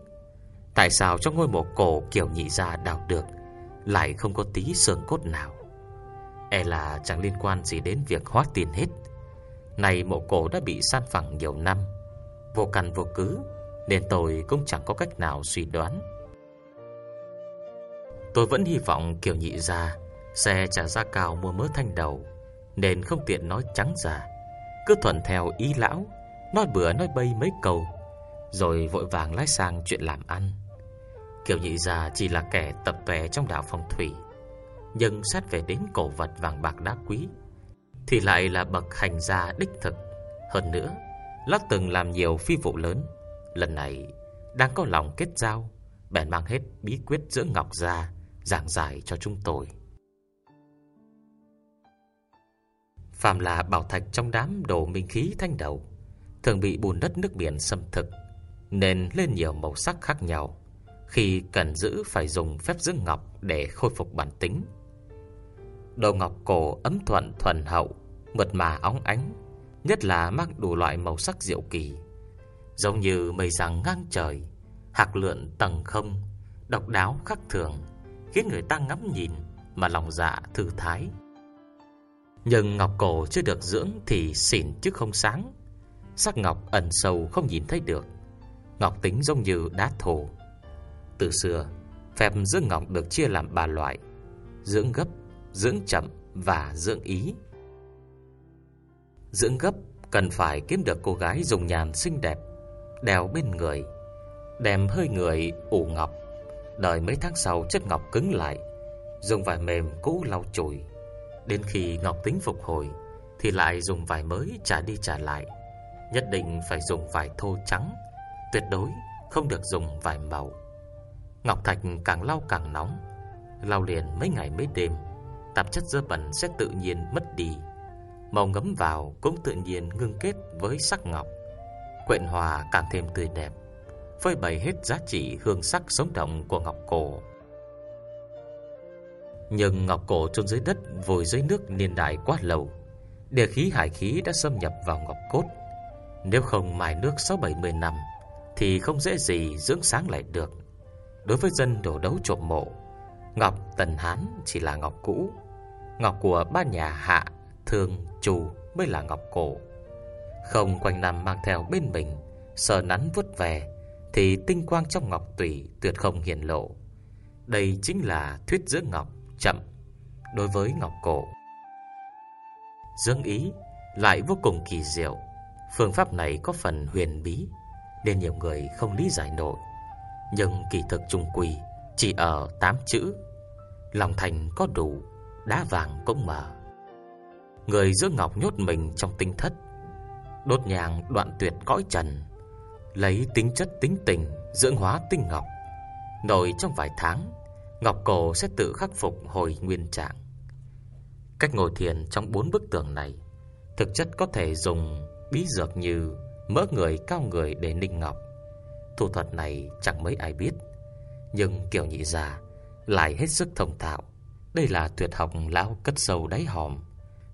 Tại sao trong ngôi mộ cổ kiểu nhị gia đào được, Lại không có tí xương cốt nào? E là chẳng liên quan gì đến việc hóa tiền hết. Này mộ cổ đã bị san phẳng nhiều năm, Vô căn vô cứ, Nên tôi cũng chẳng có cách nào suy đoán. Tôi vẫn hy vọng kiểu nhị gia Xe trả giá cao mua mớ thanh đầu, Nên không tiện nói trắng ra, Cứ thuận theo ý lão. Nói bừa nói bay mấy câu, Rồi vội vàng lái sang chuyện làm ăn. Kiều nhị già chỉ là kẻ tập tòe trong đạo phong thủy, Nhưng xét về đến cổ vật vàng bạc đá quý, Thì lại là bậc hành gia đích thực. Hơn nữa, Lát từng làm nhiều phi vụ lớn, Lần này đang có lòng kết giao, Bèn mang hết bí quyết giữa ngọc ra Giảng giải cho chúng tôi. Phạm là bảo thạch trong đám đồ minh khí thanh đầu Thường bị bùn đất nước biển xâm thực Nên lên nhiều màu sắc khác nhau, Khi cần giữ phải dùng phép dưỡng ngọc Để khôi phục bản tính. Đồ ngọc cổ ấm thuận thuần hậu, Mượt mà óng ánh, Nhất là mang đủ loại màu sắc diệu kỳ, Giống như mây răng ngang trời, Hạc lượn tầng không, Độc đáo khắc thường, Khiến người ta ngắm nhìn Mà lòng dạ thư thái. Nhưng ngọc cổ chưa được dưỡng Thì xỉn chứ không sáng. Sắc ngọc ẩn sâu không nhìn thấy được. Ngọc tính giống như đá thổ. Từ xưa Phép dưỡng ngọc được chia làm ba loại Dưỡng gấp, dưỡng chậm và dưỡng ý. Dưỡng gấp cần phải kiếm được cô gái dùng nhàn xinh đẹp Đeo bên người Đem hơi người ủ ngọc. Đợi mấy tháng sau chất ngọc cứng lại Dùng vải mềm cũ lau chùi. Đến khi ngọc tính phục hồi Thì lại dùng vải mới trả đi trả lại. Nhất định phải dùng vải thô trắng. Tuyệt đối không được dùng vải màu. Ngọc thạch càng lau càng nóng. Lau liền mấy ngày mấy đêm, Tạp chất dơ bẩn sẽ tự nhiên mất đi. Màu ngấm vào cũng tự nhiên ngưng kết với sắc ngọc. Quyện hòa càng thêm tươi đẹp, Phơi bày hết giá trị hương sắc sống động của ngọc cổ. Nhưng ngọc cổ chôn dưới đất, Vùi dưới nước niên đại quá lâu, Địa khí hải khí đã xâm nhập vào ngọc cốt. Nếu không mài nước 6-70 năm Thì không dễ gì dưỡng sáng lại được. Đối với dân đổ đấu trộm mộ Ngọc Tần Hán chỉ là ngọc cũ. Ngọc của ba nhà Hạ, Thương, Trù mới là ngọc cổ. Không quanh năm mang theo bên mình Sờ nắn vuốt về Thì tinh quang trong ngọc tùy tuyệt không hiển lộ. Đây chính là thuyết giữa ngọc chậm Đối với ngọc cổ. Dương ý lại vô cùng kỳ diệu. Phương pháp này có phần huyền bí, Nên nhiều người không lý giải nổi. Nhưng kỳ thực trung quỳ Chỉ ở 8 chữ. Lòng thành có đủ, Đá vàng cũng mở. Người giữa ngọc nhốt mình trong tinh thất, Đốt nhàng đoạn tuyệt cõi trần, Lấy tính chất tính tình, Dưỡng hóa tinh ngọc. Nổi trong vài tháng, Ngọc cổ sẽ tự khắc phục hồi nguyên trạng. Cách ngồi thiền trong bốn bức tường này, Thực chất có thể dùng bí dược như Mỡ người cao người để ninh ngọc. Thủ thuật này chẳng mấy ai biết, Nhưng kiểu nhị già Lại hết sức thông thạo. Đây là tuyệt học lão cất sâu đáy hòm,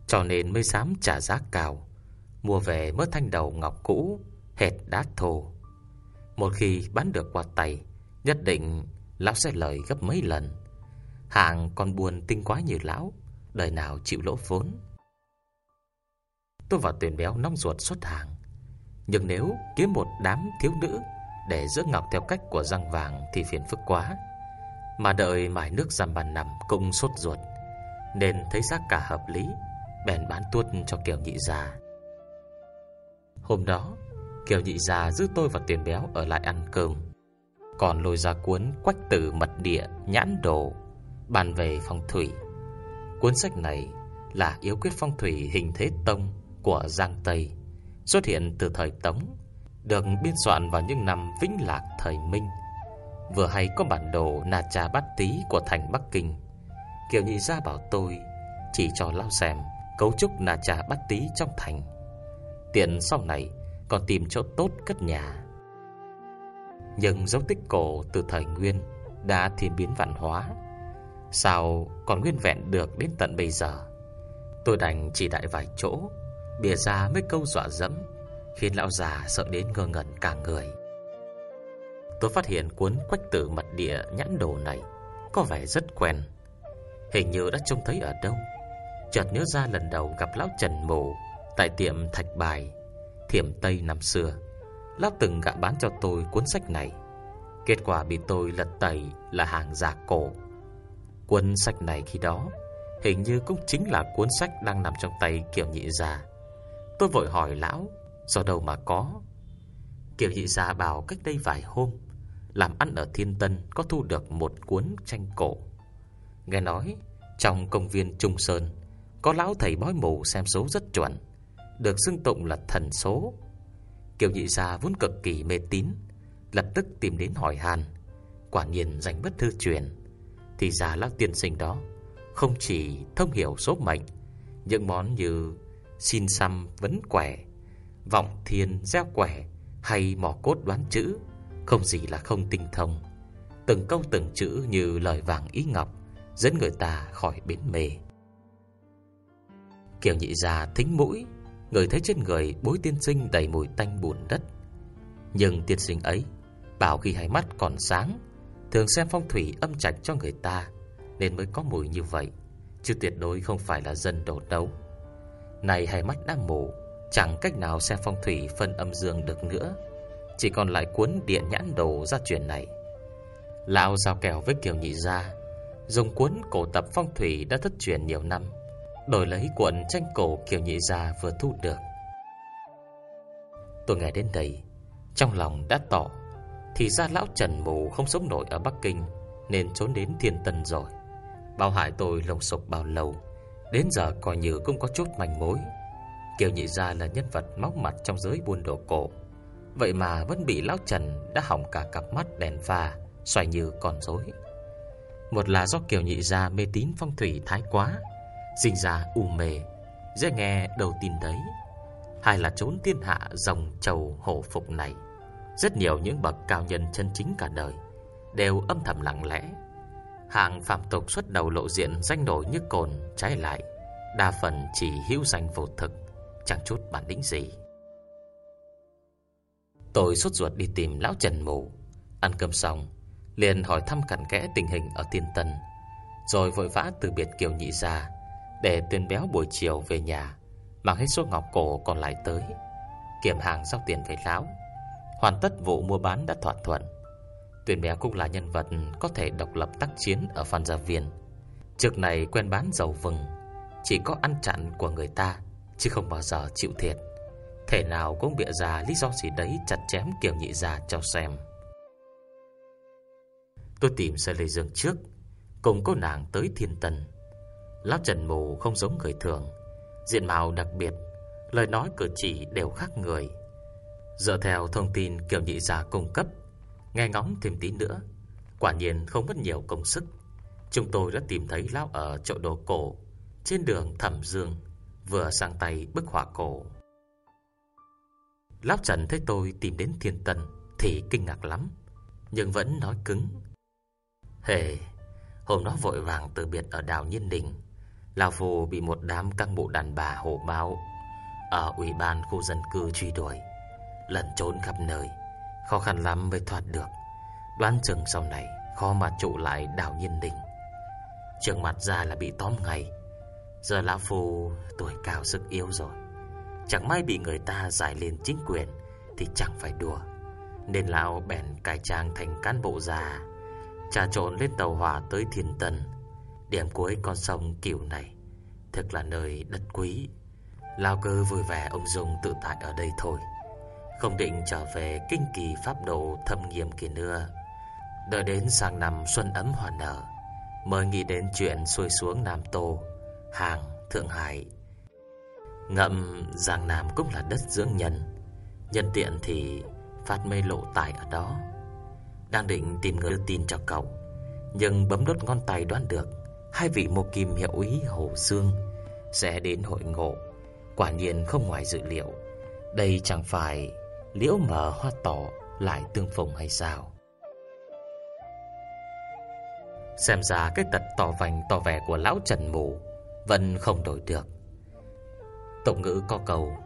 cho nên mới dám trả giá cao. Mua về mớ thanh đầu ngọc cũ, Hệt đá thô. Một khi bán được qua tay, Nhất định lão sẽ lời gấp mấy lần. Hàng còn buồn tinh quá như lão, Đời nào chịu lỗ vốn. Tôi vào tuyển béo nóng ruột xuất hàng. Nhưng nếu kiếm một đám thiếu nữ Để giữ ngọc theo cách của răng vàng Thì phiền phức quá. Mà đợi mải nước giam bàn nằm Cũng sốt ruột, Nên thấy giá cả hợp lý, Bèn bán tuốt cho Kiều Nhị Già. Hôm đó, Kiều Nhị Già giữ tôi và Tiền Béo ở lại ăn cơm. Còn lôi ra cuốn Quách tử mật địa nhãn đồ, Bàn về phong thủy. Cuốn sách này là yếu quyết phong thủy hình thế tông của Giang Tây Xuất hiện từ thời Tống Được biên soạn vào những năm Vĩnh Lạc thời Minh Vừa hay có bản đồ Na Cha Bát Tý của thành Bắc Kinh Kiều Nhị Gia bảo tôi Chỉ cho lao xem cấu trúc nà trà bát tý trong thành. Tiện sau này còn tìm chỗ tốt cất nhà. Nhưng dấu tích cổ từ thời Nguyên đã thiên biến vạn hóa. Sao còn nguyên vẹn được đến tận bây giờ? Tôi đành chỉ đại vài chỗ, bìa ra mấy câu dọa dẫm, khiến lão già sợ đến ngơ ngẩn cả người. Tôi phát hiện cuốn quách tử mật địa nhãn đồ này có vẻ rất quen. Hình như đã trông thấy ở đâu. Chợt nhớ ra lần đầu gặp lão Trần Mộ Tại tiệm thạch bài Thiểm Tây năm xưa. Lão từng gạ bán cho tôi cuốn sách này. Kết quả bị tôi lật tẩy là hàng giả cổ. Cuốn sách này khi đó Hình như cũng chính là cuốn sách đang nằm trong tay Kiều Nhị già. Tôi vội hỏi lão, Do đâu mà có? Kiều Nhị Gia bảo, cách đây vài hôm, Làm ăn ở Thiên Tân Có thu được một cuốn tranh cổ. Nghe nói, Trong công viên Trung Sơn, Có lão thầy bói mù xem số rất chuẩn, Được xưng tụng là thần số. Kiều Nhị Gia vốn cực kỳ mê tín, Lập tức tìm đến hỏi hàn Quả nhiên dành bất thư truyền. Thì ra lão tiên sinh đó Không chỉ thông hiểu số mệnh, Những món như Xin xăm vấn quẻ. Vọng thiên gieo quẻ, Hay mỏ cốt đoán chữ, Không gì là không tinh thông. Từng câu từng chữ như lời vàng ý ngọc, Dẫn người ta khỏi bến mê. Kiều nhị già thính mũi, Người thấy trên người bối tiên sinh đầy mùi tanh bùn đất. Nhưng tiên sinh ấy, Bảo khi hai mắt còn sáng, Thường xem phong thủy âm trạch cho người ta, Nên mới có mùi như vậy, Chứ tuyệt đối không phải là dân đổ đấu này hai mắt đã mù, Chẳng cách nào xem phong thủy phân âm dương được nữa. Chỉ còn lại cuốn điện nhãn đồ ra chuyện này. Lão giao kèo với Kiều Nhị Gia, Dùng cuốn cổ tập phong thủy đã thất truyền nhiều năm, Đổi lấy cuộn tranh cổ Kiều Nhị Gia vừa thu được. Tôi nghe đến đây, Trong lòng đã tỏ, Thì ra lão Trần Mù không sống nổi ở Bắc Kinh, Nên trốn đến Thiên Tân rồi. Bao hại tôi lồng sục bao lâu Đến giờ coi như cũng có chút manh mối. Kiều Nhị Gia là nhân vật móc mặt trong giới buôn đồ cổ. Vậy mà vẫn bị lão Trần đã hỏng cả cặp mắt đèn pha, Xoay như con rối. Một là do Kiều Nhị Gia mê tín phong thủy thái quá, Sinh ra u mê, Dễ nghe đầu tin đấy. Hai là trốn thiên hạ dòng trầu hổ phục này. Rất nhiều những bậc cao nhân chân chính cả đời Đều âm thầm lặng lẽ hàng phạm tục xuất đầu lộ diện danh nổi như cồn, Trái lại, Đa phần chỉ hữu danh vô thực, Chẳng chút bản lĩnh gì. Tôi sốt ruột đi tìm lão Trần Mù. Ăn cơm xong, Liền hỏi thăm cặn kẽ tình hình ở Tiên Tân, Rồi vội vã từ biệt Kiều Nhị ra Để tuyên béo buổi chiều về nhà, Mang hết số ngọc cổ còn lại tới, Kiểm hàng giao tiền với lão. Hoàn tất vụ mua bán đã thỏa thuận. Tuyển béo cũng là nhân vật Có thể độc lập tác chiến ở Phan Gia Viên. Trước này quen bán dầu vừng, Chỉ có ăn chặn của người ta, Chứ không bao giờ chịu thiệt. Thể nào cũng bịa ra lý do gì đấy Chặt chém Kiều Nhị già cho xem. Tôi tìm Sơ Lê Dương trước, Cùng cô nàng tới thiên tân. Lão Trần Mù không giống người thường, Diện mạo đặc biệt, Lời nói cử chỉ đều khác người. Dựa theo thông tin Kiều Nhị già cung cấp Nghe ngóng thêm tí nữa. Quả nhiên không mất nhiều công sức. Chúng tôi đã tìm thấy lão ở chỗ đồ cổ, Trên đường Thẩm Dương, Vừa sang tay bức họa cổ. Lão Trần thấy tôi tìm đến thiên tân Thì kinh ngạc lắm, Nhưng vẫn nói cứng. Hề, Hôm đó vội vàng từ biệt ở đảo Nhiên Đình. Lão Phu bị một đám căng bộ đàn bà hổ báo, Ở ủy ban khu dân cư truy đuổi Lần trốn khắp nơi. Khó khăn lắm mới thoát được. Đoán chừng sau này Khó mà trụ lại đảo Nhiên Đình. Trường mặt ra là bị tóm ngay. Giờ Lão Phu tuổi cao sức yếu rồi. Chẳng may bị người ta giải lên chính quyền Thì chẳng phải đùa. Nên Lão bèn cải trang thành cán bộ già, Trà trộn lên tàu hỏa tới Thiên Tân. Điểm cuối con sông kiểu này Thực là nơi đất quý. Lao cơ vui vẻ ông Dung tự tại ở đây thôi. Không định trở về kinh kỳ pháp độ thâm nghiêm kia nữa. Đợi đến sang năm xuân ấm hòa nở Mới nghĩ đến chuyện xuôi xuống Nam Tô Hàng, Thượng Hải. Ngậm Giang Nam cũng là đất dưỡng nhân Nhân tiện thì phát mê lộ tài ở đó. Đang định tìm người đưa tin cho cậu Nhưng bấm đốt ngón tay đoán được Hai vị mô kim hiệu ý Hồ Dương Sẽ đến hội ngộ. Quả nhiên không ngoài dự liệu Đây chẳng phải liễu mở hoa tỏ lại tương phùng hay sao? Xem ra cái tật tỏ vành tỏ vẻ của lão Trần Mù Vẫn không đổi được. Tổng ngữ có cầu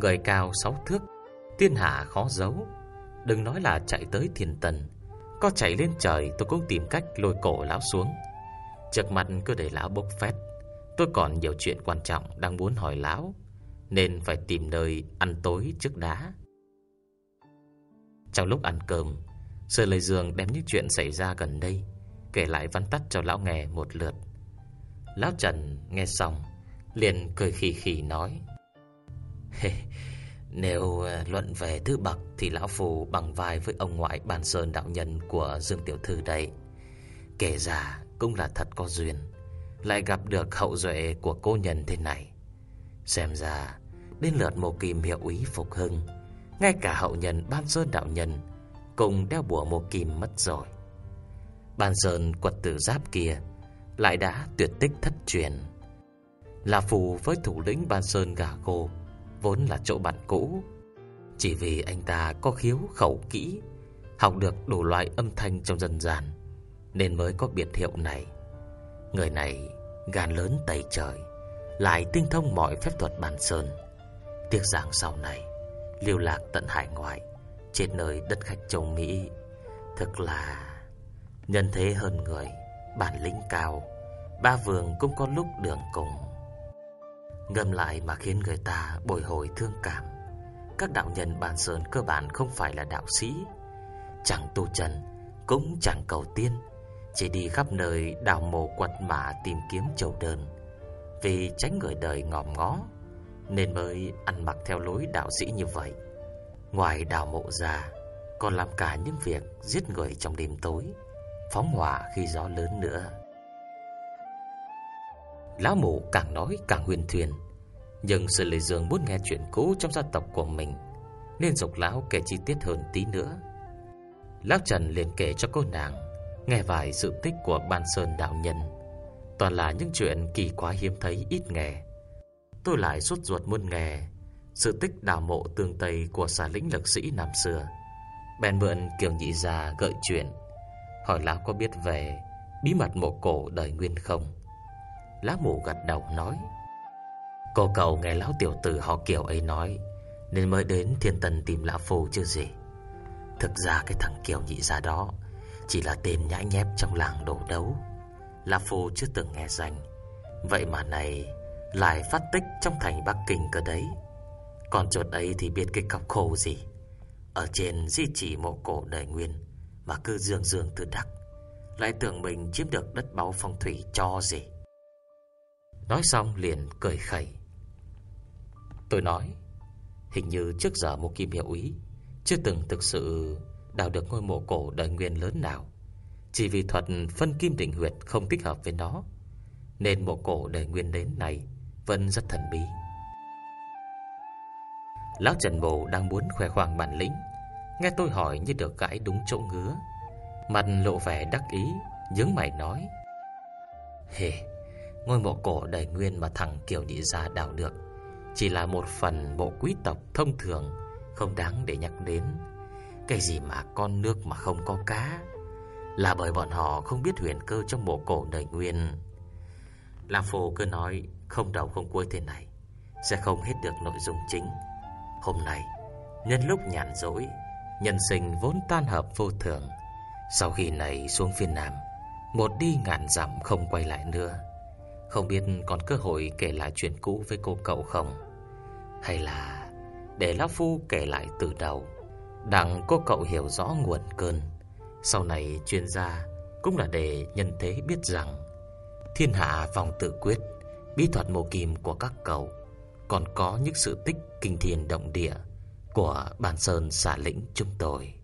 Người cao sáu thước, Thiên hạ khó giấu. Đừng nói là chạy tới thiên tần Có chạy lên trời tôi cũng tìm cách lôi cổ lão xuống. Trước mặt cứ để lão bốc phét, Tôi còn nhiều chuyện quan trọng đang muốn hỏi lão, Nên phải tìm nơi ăn tối trước đá. Trong lúc ăn cơm, Sơ Lê Dương đem những chuyện xảy ra gần đây Kể lại vắn tắt cho lão nghe một lượt. Lão Trần nghe xong, liền cười khì khì nói Nếu ờ, luận về thứ bậc Thì Lão Phù bằng vai với ông ngoại Bàn Sơn đạo nhân của Dương Tiểu Thư đây. Kể ra cũng là thật có duyên, Lại gặp được hậu duệ của cô nhân thế này. Xem ra Đến lượt mộ kim hiệu ý phục hưng ngay cả hậu nhân Ban Sơn đạo nhân Cùng đeo bùa mộ kim mất rồi. Ban Sơn quật tử giáp kia, Lại đã tuyệt tích thất truyền. Là phù với thủ lĩnh Ban Sơn gà cô Vốn là chỗ bạn cũ. Chỉ vì anh ta có khiếu khẩu kỹ, Học được đủ loại âm thanh trong dân gian, Nên mới có biệt hiệu này. Người này gan lớn tày trời, Lại tinh thông mọi phép thuật Ban Sơn. Tiếc rằng sau này Lưu lạc tận hải ngoại, Trên nơi đất khách châu Mỹ. Thực là, Nhân thế hơn người, Bản lĩnh cao, Ba vương cũng có lúc đường cùng. Ngâm lại mà khiến người ta bồi hồi thương cảm. Các đạo nhân bàn sơn cơ bản không phải là đạo sĩ. Chẳng tu trần, Cũng chẳng cầu tiên. Chỉ đi khắp nơi đào mồ quật mã tìm kiếm châu đơn. Vì tránh người đời ngòm ngó nên mới ăn mặc theo lối đạo sĩ như vậy. Ngoài đào mộ ra, Còn làm cả những việc giết người trong đêm tối, Phóng hỏa khi gió lớn nữa. Lão mụ càng nói càng huyền thuyền, Nhưng Sư Lê Dương muốn nghe chuyện cũ trong gia tộc của mình, Nên dục lão kể chi tiết hơn tí nữa. Lão Trần liền kể cho cô nàng, Nghe vài sự tích của Ban Sơn Đạo Nhân. Toàn là những chuyện kỳ quá hiếm thấy ít nghe. Tôi lại sốt ruột muốn nghe Sự tích đào mộ tương Tây của xà lĩnh lực sĩ năm xưa. Bèn mượn Kiều Nhị Gia gợi chuyện. Hỏi lão có biết về bí mật mộ cổ đời nguyên không? Lão mù gật đầu nói Cô cậu nghe lão tiểu tử họ Kiều ấy nói, Nên mới đến thiên tần tìm lão phù chứ gì. Thực ra cái thằng Kiều nhị già đó Chỉ là tên nhãi nhép trong làng đổ đấu. Lão phù chưa từng nghe danh. Vậy mà này lại phát tích trong thành Bắc Kinh cơ đấy. Còn chuột ấy thì biết cái cọc khổ gì? Ở trên di chỉ mộ cổ đời nguyên Mà cứ dương dương tự đắc, Lại tưởng mình chiếm được đất báu phong thủy cho gì? Nói xong liền cười khẩy. Tôi nói, Hình như trước giờ một kim hiệu ý Chưa từng thực sự đào được ngôi mộ cổ đời nguyên lớn nào. Chỉ vì thuật phân kim định huyệt không thích hợp với nó, Nên mộ cổ đời nguyên đến này vẫn rất thần bí. Lão Trần Bồ đang muốn khoe khoang bản lĩnh, Nghe tôi hỏi như được gãi đúng chỗ ngứa. Mặt lộ vẻ đắc ý, Nhướng mày nói, Hề, Ngôi mộ cổ đầy nguyên mà thằng Kiều Nhị Gia đào được, Chỉ là một phần mộ quý tộc thông thường, Không đáng để nhắc đến. Cái gì mà con nước mà không có cá, Là bởi bọn họ không biết huyền cơ trong mộ cổ đời nguyên. Lam Phổ cứ nói không đầu không cuối thế này, Sẽ không hết được nội dung chính. Hôm nay, Nhân lúc nhàn rỗi, Nhân sinh vốn tan hợp vô thường, Sau khi này xuống phía Nam, Một đi ngàn dặm không quay lại nữa. Không biết còn cơ hội kể lại chuyện cũ với cô cậu không? Hay là Để Lão Phu kể lại từ đầu, Đặng cô cậu hiểu rõ nguồn cơn. Sau này chuyên gia Cũng là để nhân thế biết rằng, Thiên hạ vòng tự quyết. Bí thuật mổ kim của các cậu Còn có những sự tích kinh thiên động địa Của bản sơn xả lĩnh chúng tôi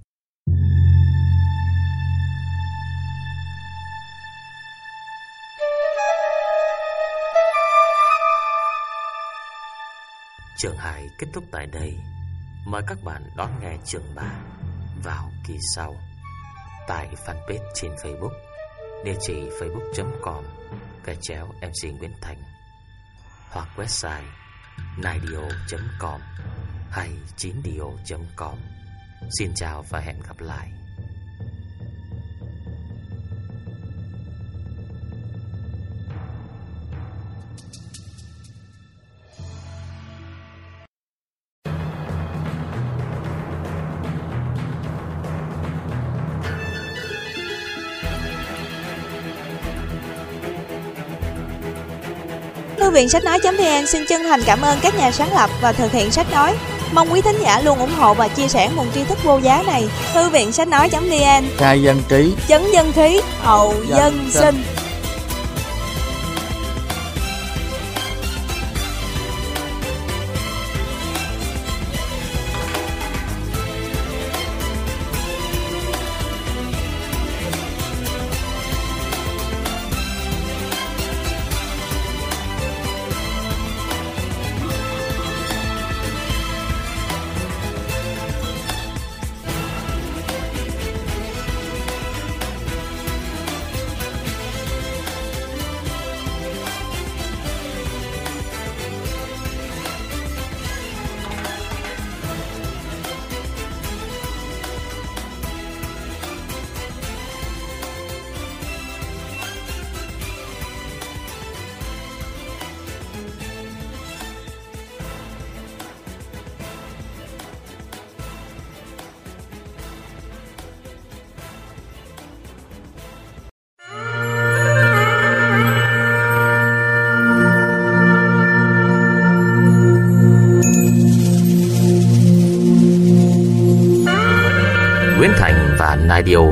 Trường 2 kết thúc tại đây. Mời các bạn đón nghe trường 3 vào kỳ sau tại fanpage trên Facebook, địa chỉ facebook.com gạch chéo MC Nguyễn Thành hoặc website naidio.com hay 9dio.com Xin chào và hẹn gặp lại.
Thư viện sách nói.vn xin chân thành cảm ơn các nhà sáng lập và thực hiện sách nói. Mong quý thính giả luôn ủng hộ và chia sẻ nguồn tri thức vô giá này. Thư viện sách nói.vn
Khai dân trí
Chấn dân khí, hậu dân sinh.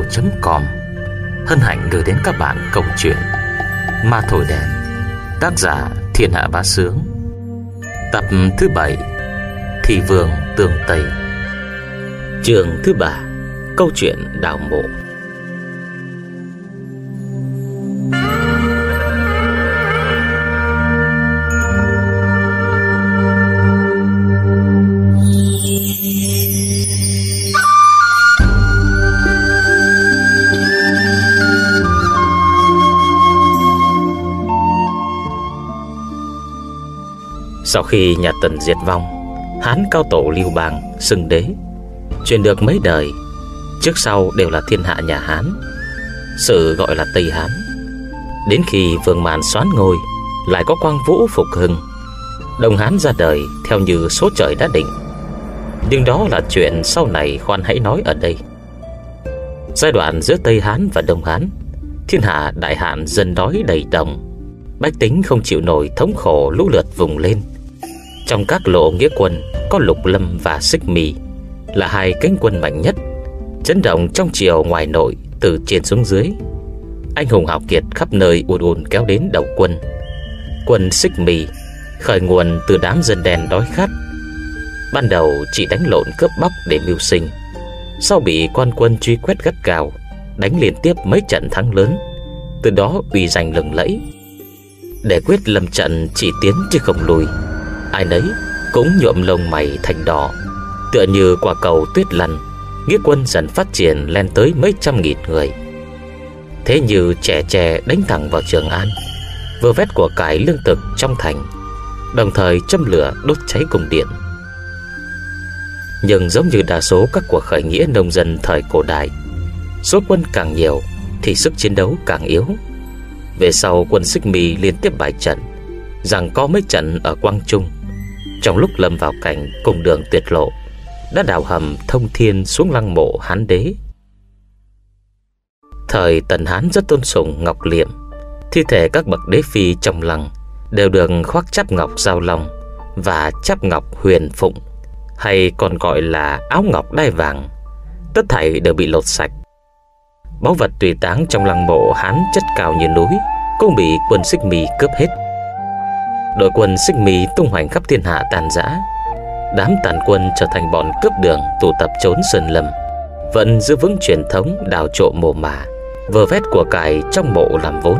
audio.com Hân hạnh gửi đến các bạn câu chuyện Ma Thổi Đèn, Tác giả Thiên Hạ Bá Sướng. Tập thứ 7 Thị Vương Tường Tây. Trường thứ ba, Câu chuyện Đào Mộ. Sau khi nhà Tần diệt vong, Hán cao tổ lưu bang xưng đế. Truyền được mấy đời, Trước sau đều là thiên hạ nhà Hán, Sự gọi là Tây Hán. Đến khi vương màn xoán ngôi, Lại có quang vũ phục hưng. Đồng Hán ra đời Theo như số trời đã định. Nhưng đó là chuyện sau này khoan hãy nói ở đây. Giai đoạn giữa Tây Hán và Đông Hán, Thiên hạ đại hạn dân đói đầy đồng. Bách tính không chịu nổi thống khổ lũ lượt vùng lên trong các lộ nghĩa quân Có Lục Lâm và Xích Mì Là hai cánh quân mạnh nhất, Chấn động trong chiều ngoài nội Từ trên xuống dưới. Anh hùng hào kiệt khắp nơi ùn ùn kéo đến đầu quân. Quân Xích Mì Khởi nguồn từ đám dân đen đói khát. Ban đầu chỉ đánh lộn cướp bóc để mưu sinh, Sau bị quan quân truy quét gắt gào Đánh liên tiếp mấy trận thắng lớn, Từ đó uy danh lừng lẫy. Để quyết lâm trận chỉ tiến chứ không lùi. Ai nấy cũng nhuộm lông mày thành đỏ, Tựa như quả cầu tuyết lăn, Nghĩa quân dần phát triển lên tới mấy trăm nghìn người. Thế như trẻ trẻ đánh thẳng vào Trường An, Vừa vét của cải lương thực trong thành, Đồng thời châm lửa đốt cháy cung điện. Nhưng giống như đa số các cuộc khởi nghĩa nông dân thời cổ đại, Số quân càng nhiều Thì sức chiến đấu càng yếu. Về sau quân Xích Mì liên tiếp bại trận, Rằng có mấy trận ở Quang Trung trong lúc lâm vào cảnh cùng đường tuyệt lộ, Đã đào hầm thông thiên xuống lăng mộ hán đế. Thời Tần Hán rất tôn sùng ngọc liệm, Thi thể các bậc đế phi trong lăng Đều được khoác chắp ngọc giao long Và chắp ngọc huyền phụng, Hay còn gọi là áo ngọc đai vàng. Tất thảy đều bị lột sạch. Báu vật tùy táng trong lăng mộ Hán chất cao như núi Cũng bị quân xích mì cướp hết. Đội quân xích mì tung hoành khắp thiên hạ tàn giã. Đám tàn quân trở thành bọn cướp đường tụ tập trốn sơn lâm, Vẫn giữ vững truyền thống đào trộm mồ mả Vờ vét của cải trong mộ làm vốn.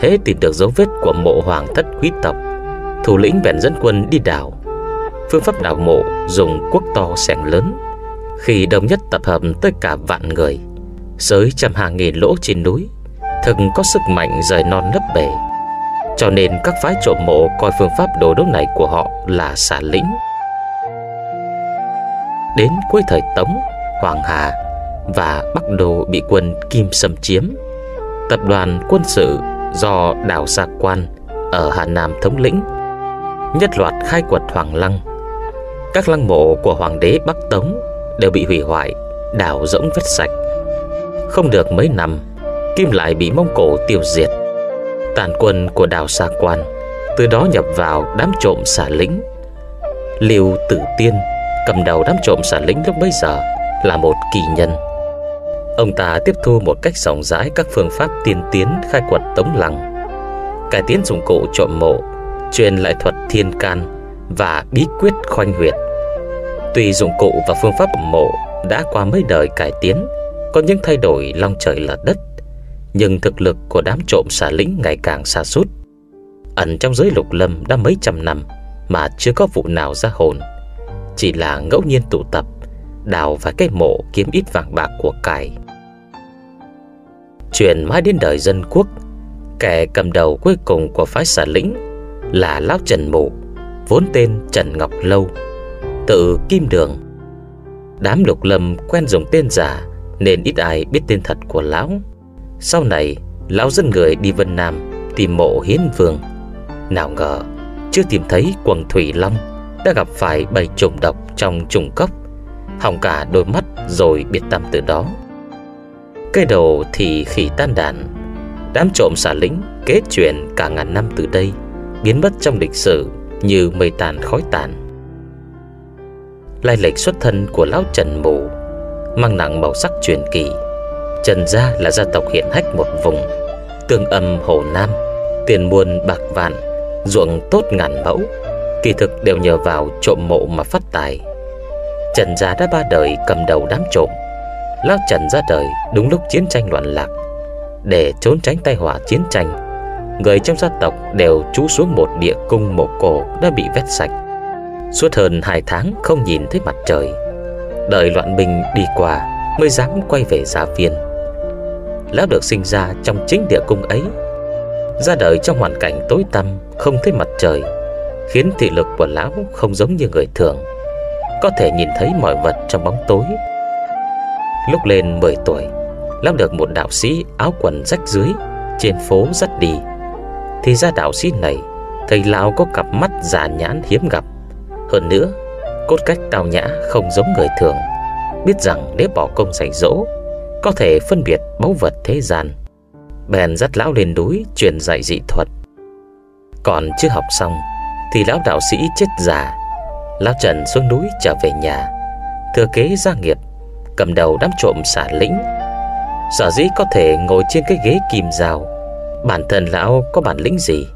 Hễ tìm được dấu vết của mộ hoàng thất quý tộc, Thủ lĩnh bèn dẫn quân đi đào. Phương pháp đào mộ dùng quốc to sẻng lớn, Khi đồng nhất tập hợp tới cả vạn người Sới trăm hàng nghìn lỗ trên núi, Thực có sức mạnh rời non lấp bể cho nên các phái trộm mộ coi phương pháp đồ đốt này của họ là xả lĩnh. Đến cuối thời Tống, Hoàng Hà và Bắc Đô bị quân Kim xâm chiếm. Tập đoàn quân sự do Đào Sa Quan ở Hà Nam thống lĩnh Nhất loạt khai quật Hoàng Lăng. Các lăng mộ của Hoàng đế Bắc Tống đều bị hủy hoại, đào rỗng vết sạch. Không được mấy năm, Kim lại bị Mông Cổ tiêu diệt tàn quân của đào Sa Quan, Từ đó nhập vào đám trộm xả lính Liêu Tử Tiên Cầm đầu đám trộm xả lính lúc bấy giờ Là một kỳ nhân. Ông ta tiếp thu một cách rộng rãi Các phương pháp tiên tiến khai quật tống lăng, Cải tiến dụng cụ trộm mộ, Truyền lại thuật thiên can Và bí quyết khoanh huyệt. Tuy dụng cụ và phương pháp mộ Đã qua mấy đời cải tiến, Có những thay đổi long trời lở đất nhưng thực lực của đám trộm xả lính ngày càng xa sút. Ẩn trong giới lục lâm đã mấy trăm năm Mà chưa có vụ nào ra hồn. Chỉ là ngẫu nhiên tụ tập Đào vài cái mộ kiếm ít vàng bạc của cải. Truyền mãi đến đời dân quốc Kẻ cầm đầu cuối cùng của phái xả lĩnh Là Lão Trần Mộ, Vốn tên Trần Ngọc Lâu Tự Kim Đường. Đám lục lâm quen dùng tên giả Nên ít ai biết tên thật của Lão sau này, Lão dân người đi Vân Nam Tìm mộ hiến vương. Nào ngờ, Chưa tìm thấy quần thủy long Đã gặp phải bầy trùng độc trong trùng cốc, Hỏng cả đôi mắt rồi biệt tâm từ đó. Cây đầu thì khỉ tan đàn, Đám trộm xả lính kế truyền cả ngàn năm từ đây Biến mất trong lịch sử như mây tàn khói tàn. Lai lịch xuất thân của lão Trần Mù, Mang nặng màu sắc truyền kỳ Trần Gia là gia tộc hiện hách một vùng, Tương âm Hồ Nam, Tiền muôn bạc vạn, Ruộng tốt ngàn mẫu, Kỳ thực đều nhờ vào trộm mộ mà phát tài. Trần Gia đã ba đời cầm đầu đám trộm. Lão Trần ra đời đúng lúc chiến tranh loạn lạc. Để trốn tránh tai họa chiến tranh, Người trong gia tộc đều trú xuống một địa cung mộ cổ đã bị vét sạch. Suốt hơn hai tháng không nhìn thấy mặt trời. Đợi loạn binh đi qua, Mới dám quay về gia viên. Lão được sinh ra trong chính địa cung ấy. Ra đời trong hoàn cảnh tối tăm, Không thấy mặt trời, Khiến thị lực của lão không giống như người thường. Có thể nhìn thấy mọi vật trong bóng tối. Lúc lên 10 tuổi, Lão được một đạo sĩ áo quần rách dưới, Trên phố dắt đi. Thì ra đạo sĩ này, Thầy lão có cặp mắt giả nhãn hiếm gặp. Hơn nữa, Cốt cách tao nhã không giống người thường. Biết rằng nếu bỏ công dạy dỗ có thể phân biệt báu vật thế gian. Bèn dắt lão lên núi Truyền dạy dị thuật. Còn chưa học xong, Thì lão đạo sĩ chết già. Lão Trần xuống núi trở về nhà. Thừa kế gia nghiệp, Cầm đầu đám trộm xả lĩnh. Sở dĩ có thể ngồi trên cái ghế kim rào Bản thân lão có bản lĩnh gì?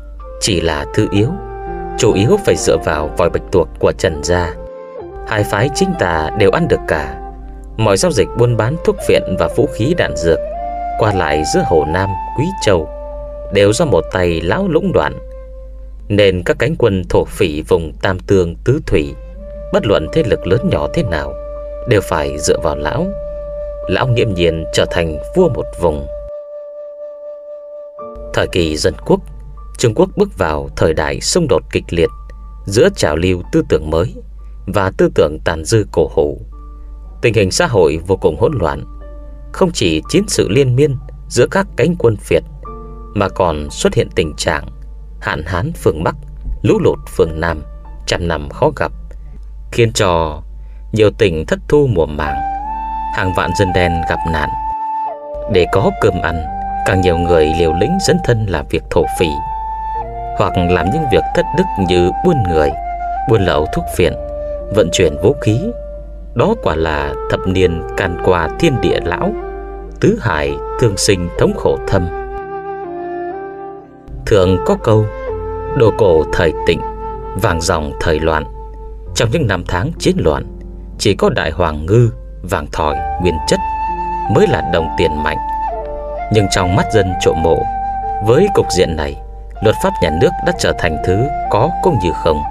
Chỉ là thư yếu. Chủ yếu phải dựa vào vòi bạch tuộc của Trần Gia. Hai phái chính tà đều ăn được cả. Mọi giao dịch buôn bán thuốc viện và vũ khí đạn dược Qua lại giữa Hồ Nam, Quý Châu Đều do một tay lão lũng đoạn. Nên các cánh quân thổ phỉ vùng Tam Tương Tứ Thủy Bất luận thế lực lớn nhỏ thế nào Đều phải dựa vào lão. Lão nghiêm nhiên trở thành vua một vùng. Thời kỳ dân quốc Trung Quốc bước vào thời đại xung đột kịch liệt Giữa trào lưu tư tưởng mới Và tư tưởng tàn dư cổ hủ. Tình hình xã hội vô cùng hỗn loạn. Không chỉ chiến sự liên miên Giữa các cánh quân Việt, Mà còn xuất hiện tình trạng Hạn hán phương Bắc, Lũ lụt phương Nam Trăm năm khó gặp, Khiến cho nhiều tỉnh thất thu mùa màng, Hàng vạn dân đen gặp nạn. Để có cơm ăn, Càng nhiều người liều lĩnh dẫn thân làm việc thổ phỉ, Hoặc làm những việc thất đức như buôn người, Buôn lậu thuốc phiện, Vận chuyển vũ khí đó quả là thập niên can qua thiên địa lão, Tứ hải thương sinh thống khổ thâm. Thường có câu, Đồ cổ thời tịnh, Vàng dòng thời loạn. Trong những năm tháng chiến loạn, Chỉ có đại hoàng ngư, Vàng thỏi nguyên chất Mới là đồng tiền mạnh. Nhưng trong mắt dân trộm mộ, Với cục diện này, Luật pháp nhà nước đã trở thành thứ có cũng như không.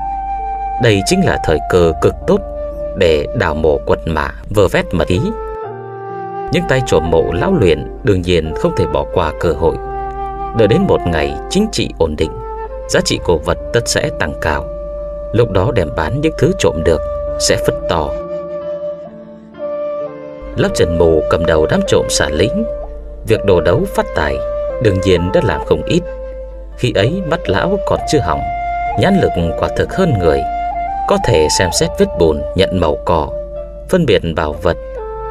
Đây chính là thời cơ cực tốt để đào mộ quật mã, vơ vét mật ý. Những tay trộm mộ lão luyện Đương nhiên không thể bỏ qua cơ hội. Đợi đến một ngày chính trị ổn định, Giá trị cổ vật tất sẽ tăng cao. Lúc đó đem bán những thứ trộm được Sẽ phất to. Lão Trần Mù cầm đầu đám trộm xả lính Việc đồ đấu phát tài Đương nhiên đã làm không ít. Khi ấy mắt lão còn chưa hỏng, Nhãn lực quả thực hơn người. Có thể xem xét vết bùn Nhận màu cỏ Phân biệt bảo vật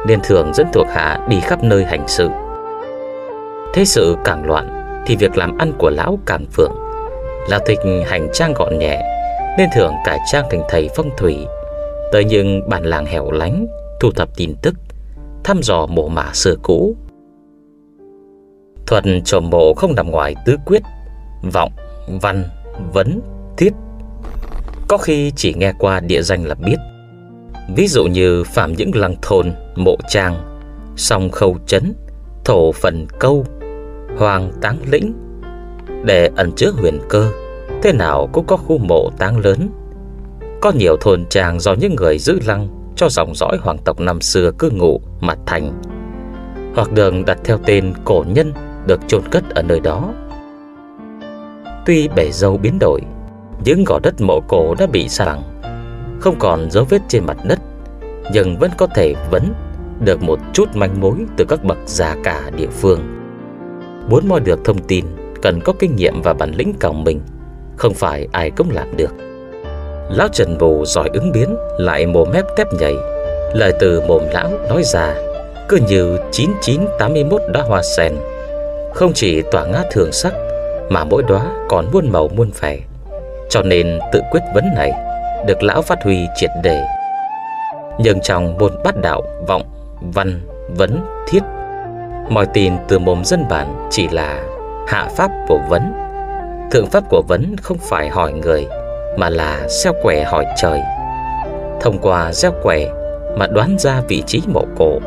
Nên thường dẫn thuộc hạ đi khắp nơi hành sự Thế sự càng loạn Thì việc làm ăn của lão càng phượng Lão thịnh hành trang gọn nhẹ Nên thường cải trang thành thầy phong thủy Tới những bản làng hẻo lánh Thu thập tin tức thăm dò mộ mả xưa cũ. Thuật trộm mộ không nằm ngoài tứ quyết, vọng, văn, vấn, thiết. Có khi chỉ nghe qua địa danh là biết. Ví dụ như phạm những lăng thôn, mộ trang, song khâu chấn, thổ phần câu, hoàng táng lĩnh. Để ẩn chứa huyền cơ, thế nào cũng có khu mộ táng lớn. Có nhiều thôn trang do những người giữ lăng cho dòng dõi hoàng tộc năm xưa cư ngụ mà thành hoặc đường đặt theo tên cổ nhân được chôn cất ở nơi đó. Tuy bể dâu biến đổi, những gò đất mộ cổ đã bị sa bằng, không còn dấu vết trên mặt đất, nhưng vẫn có thể vấn được một chút manh mối từ các bậc già cả địa phương. Muốn moi được thông tin, cần có kinh nghiệm và bản lĩnh của mình, không phải ai cũng làm được. Lão Trần Bù giỏi ứng biến Lại mồm mép tép nhảy Lời từ mồm lão nói ra Cứ như 9981 đã hoa sen Không chỉ tỏa ngát thường sắc Mà mỗi đóa còn muôn màu muôn vẻ cho nên tự quyết vấn này Được lão phát huy triệt đề Nhưng trong môn bát đạo Vọng, văn, vấn, thiết. Mọi tin từ mồm dân bản chỉ là hạ pháp của vấn. Thượng pháp của vấn không phải hỏi người Mà là gieo quẻ hỏi trời. Thông qua gieo quẻ mà đoán ra vị trí mộ cổ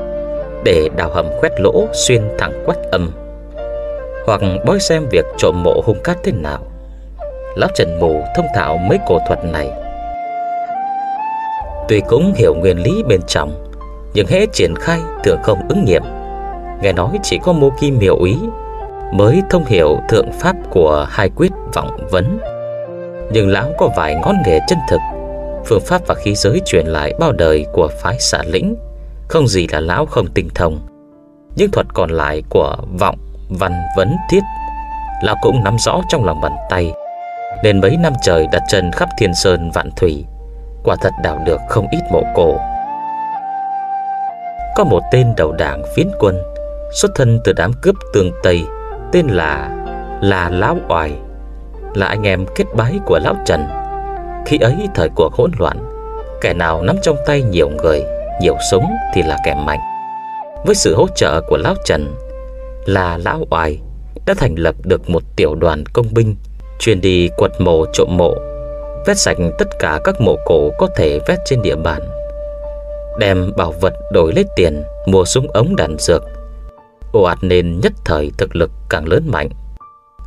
Để đào hầm khoét lỗ xuyên thẳng quét âm. Hoặc bói xem việc trộm mộ hung cát thế nào. Lão Trần Mù thông thạo mấy cổ thuật này. Tuy cũng hiểu nguyên lý bên trong Nhưng hễ triển khai thường không ứng nghiệm. Nghe nói chỉ có mô kim hiểu ý Mới thông hiểu thượng pháp của hai quyết vọng vấn. Nhưng lão có vài ngón nghề chân thực Phương pháp và khí giới truyền lại bao đời của phái xả lĩnh. Không gì là lão không tinh thông Những thuật còn lại của vọng, văn, vấn, thiết Lão cũng nắm rõ trong lòng bàn tay. Nên mấy năm trời đặt chân khắp thiên sơn vạn thủy, Quả thật đào được không ít mộ cổ. Có một tên đầu đảng phiến quân, Xuất thân từ đám cướp tường Tây, Tên là Là Lão Oài, Là anh em kết bái của Lão Trần. Khi ấy thời cuộc hỗn loạn, Kẻ nào nắm trong tay nhiều người, Nhiều súng thì là kẻ mạnh. Với sự hỗ trợ của Lão Trần, Là Lão Oài Đã thành lập được một tiểu đoàn công binh Chuyên đi quật mộ trộm mộ Vét sạch tất cả các mộ cổ Có thể vét trên địa bàn Đem bảo vật đổi lấy tiền Mua súng ống đạn dược ồ ạt nên nhất thời thực lực càng lớn mạnh.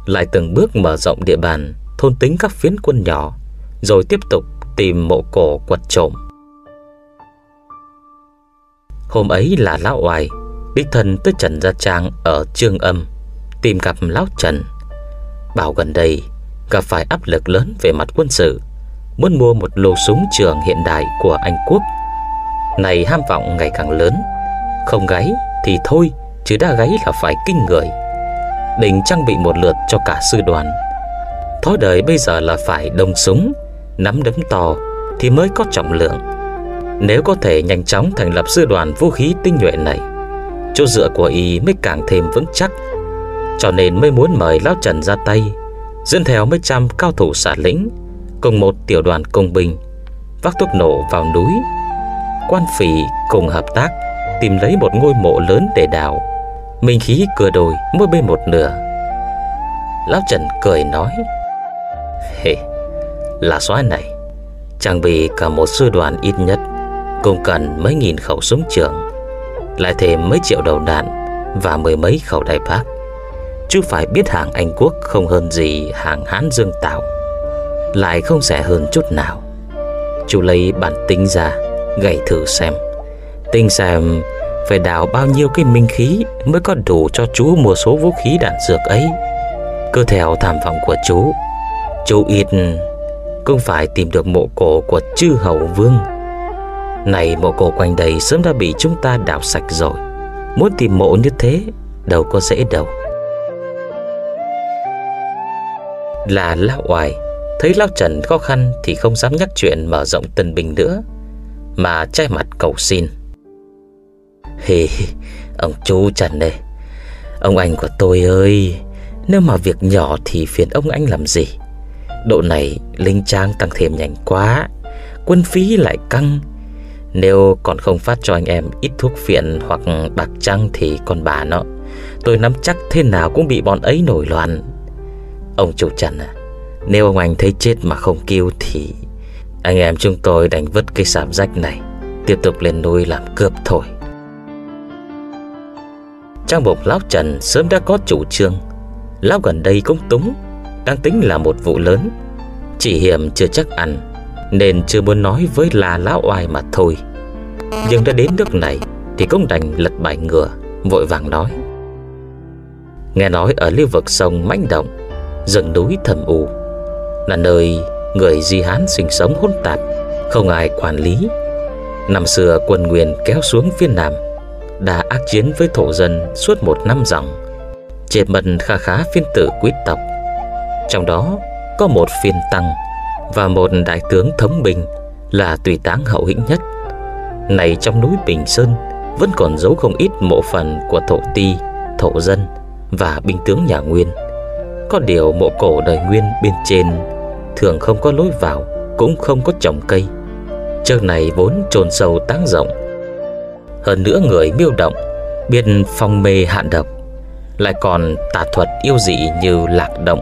Lại từng bước mở rộng địa bàn, thôn tính các phiến quân nhỏ, rồi tiếp tục tìm mộ cổ quật trộm. Hôm ấy là Lão Oai, đích thân tới Trần Gia Trang ở Trương Âm, tìm gặp Lão Trần. Bảo gần đây gặp phải áp lực lớn về mặt quân sự, muốn mua một lô súng trường hiện đại của Anh Quốc. Này ham vọng ngày càng lớn, không gáy thì thôi chứ đã gáy là phải kinh người. Định trang bị một lượt cho cả sư đoàn. Thói đời bây giờ là phải đông súng, nắm đấm to thì mới có trọng lượng. Nếu có thể nhanh chóng thành lập sư đoàn vũ khí tinh nhuệ này, chỗ dựa của y mới càng thêm vững chắc. Cho nên mới muốn mời Lão Trần ra tay, dẫn theo mấy trăm cao thủ xả lĩnh, cùng một tiểu đoàn công binh, vác thuốc nổ vào núi. Quan phỉ cùng hợp tác, tìm lấy một ngôi mộ lớn để đào. Minh khí cửa đồi mỗi bên một nửa. Lão Trần cười nói, Hề, Là soái này. Trang bị cả một sư đoàn ít nhất, Cũng cần mấy nghìn khẩu súng trường, Lại thêm mấy triệu đầu đạn Và mười mấy khẩu đại bác Chú phải biết hàng Anh Quốc Không hơn gì hàng Hán Dương Tào Lại không rẻ hơn chút nào Chú lấy bản tính ra Gảy thử xem Tinh xem phải đào bao nhiêu cái minh khí mới có đủ cho chú mua số vũ khí đạn dược ấy. Cứ theo tham vọng của chú, chú ít cũng phải tìm được mộ cổ của chư hầu vương. Này mộ cổ quanh đây sớm đã bị chúng ta đào sạch rồi. Muốn tìm mộ như thế đâu có dễ đâu. Là lão oải Thấy lão Trần khó khăn Thì không dám nhắc chuyện mở rộng tân bình nữa Mà che mặt cầu xin. Hì, ông chú Trần đây Ông anh của tôi ơi Nếu mà việc nhỏ thì phiền ông anh làm gì? Độ này Linh Trang tăng thêm nhanh quá Quân phí lại căng. Nếu còn không phát cho anh em ít thuốc phiện hoặc bạc trăng thì còn bà nó Tôi nắm chắc thế nào cũng bị bọn ấy nổi loạn. Ông chủ Trần à Nếu ông anh thấy chết mà không kêu thì Anh em chúng tôi đánh vứt cái sạp rách này, Tiếp tục lên núi làm cướp thôi. Trang bục Lão Trần sớm đã có chủ trương, Lão gần đây cũng túng, Đang tính là một vụ lớn. Chỉ hiểm chưa chắc ăn, Nên chưa muốn nói với là lão oai mà thôi. Nhưng đã đến nước này Thì cũng đành lật bài ngựa Vội vàng nói. Nghe nói ở lưu vực sông mãnh động rừng núi thầm u Là nơi người Di Hán sinh sống hỗn tạp Không ai quản lý Năm xưa quân Nguyên kéo xuống phía Nam đã ác chiến với thổ dân suốt một năm dòng, chệt mần kha khá phiên tử quý tộc. Trong đó có một phiên tăng và một đại tướng thống binh là tùy táng hậu hĩnh nhất. Này trong núi Bình Sơn vẫn còn giấu không ít mộ phần của thổ ti, thổ dân và binh tướng nhà Nguyên. Có điều mộ cổ đời Nguyên bên trên thường không có lối vào, cũng không có trồng cây. Trước này vốn trồn sâu táng rộng. Hơn nữa người miêu động Biết phong mê hạn độc Lại còn tà thuật yêu dị như lạc động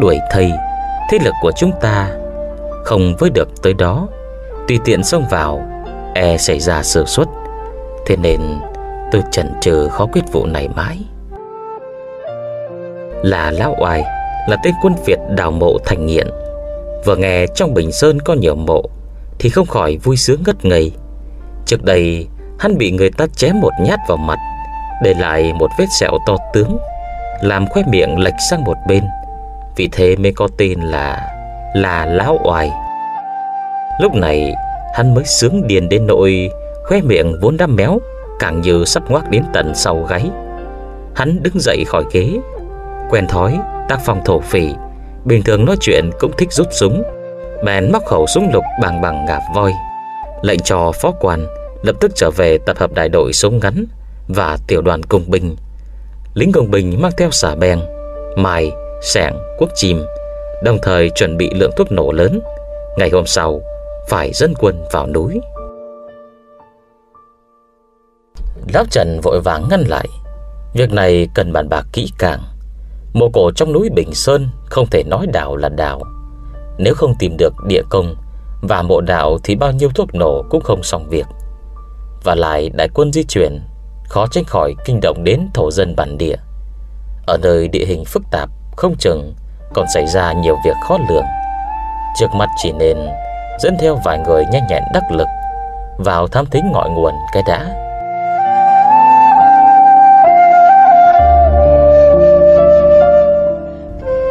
Đuổi thây. Thế lực của chúng ta Không với được tới đó. Tùy tiện xông vào E xảy ra sơ suất. Thế nên tôi chần chừ khó quyết vụ này mãi. Là Lão Oai, Là tên quân Việt đào mộ thành nghiện. Vừa nghe trong Bình Sơn có nhiều mộ, Thì không khỏi vui sướng ngất ngây. Trước đây, Hắn bị người ta chém một nhát vào mặt, Để lại một vết sẹo to tướng, Làm khoe miệng lệch sang một bên. Vì thế mới có tên là Là Lão Oai. Lúc này, Hắn mới sướng điền đến nỗi Khoe miệng vốn đã méo, Càng như sắp ngoác đến tận sau gáy. Hắn đứng dậy khỏi ghế Quen thói tác phong thổ phỉ. Bình thường nói chuyện cũng thích rút súng. Bèn móc khẩu súng lục bằng bằng ngạp voi. Lệnh cho phó quan Lập tức trở về tập hợp đại đội súng ngắn Và tiểu đoàn công binh. Lính công binh mang theo xả beng Mài, sẻng, quốc chìm Đồng thời chuẩn bị lượng thuốc nổ lớn. Ngày hôm sau Phải dân quân vào núi. Lão Trần vội vàng ngăn lại. Việc này cần bàn bạc kỹ càng. Mộ cổ trong núi Bình Sơn Không thể nói đảo là đảo. Nếu không tìm được địa công Và mộ đảo thì bao nhiêu thuốc nổ Cũng không xong việc. Và lại đại quân di chuyển, Khó tránh khỏi kinh động đến thổ dân bản địa. Ở nơi địa hình phức tạp, Không chừng còn xảy ra nhiều việc khó lường. Trước mắt chỉ nên Dẫn theo vài người nhanh nhẹn đắc lực Vào thám thính ngọn nguồn cái đã.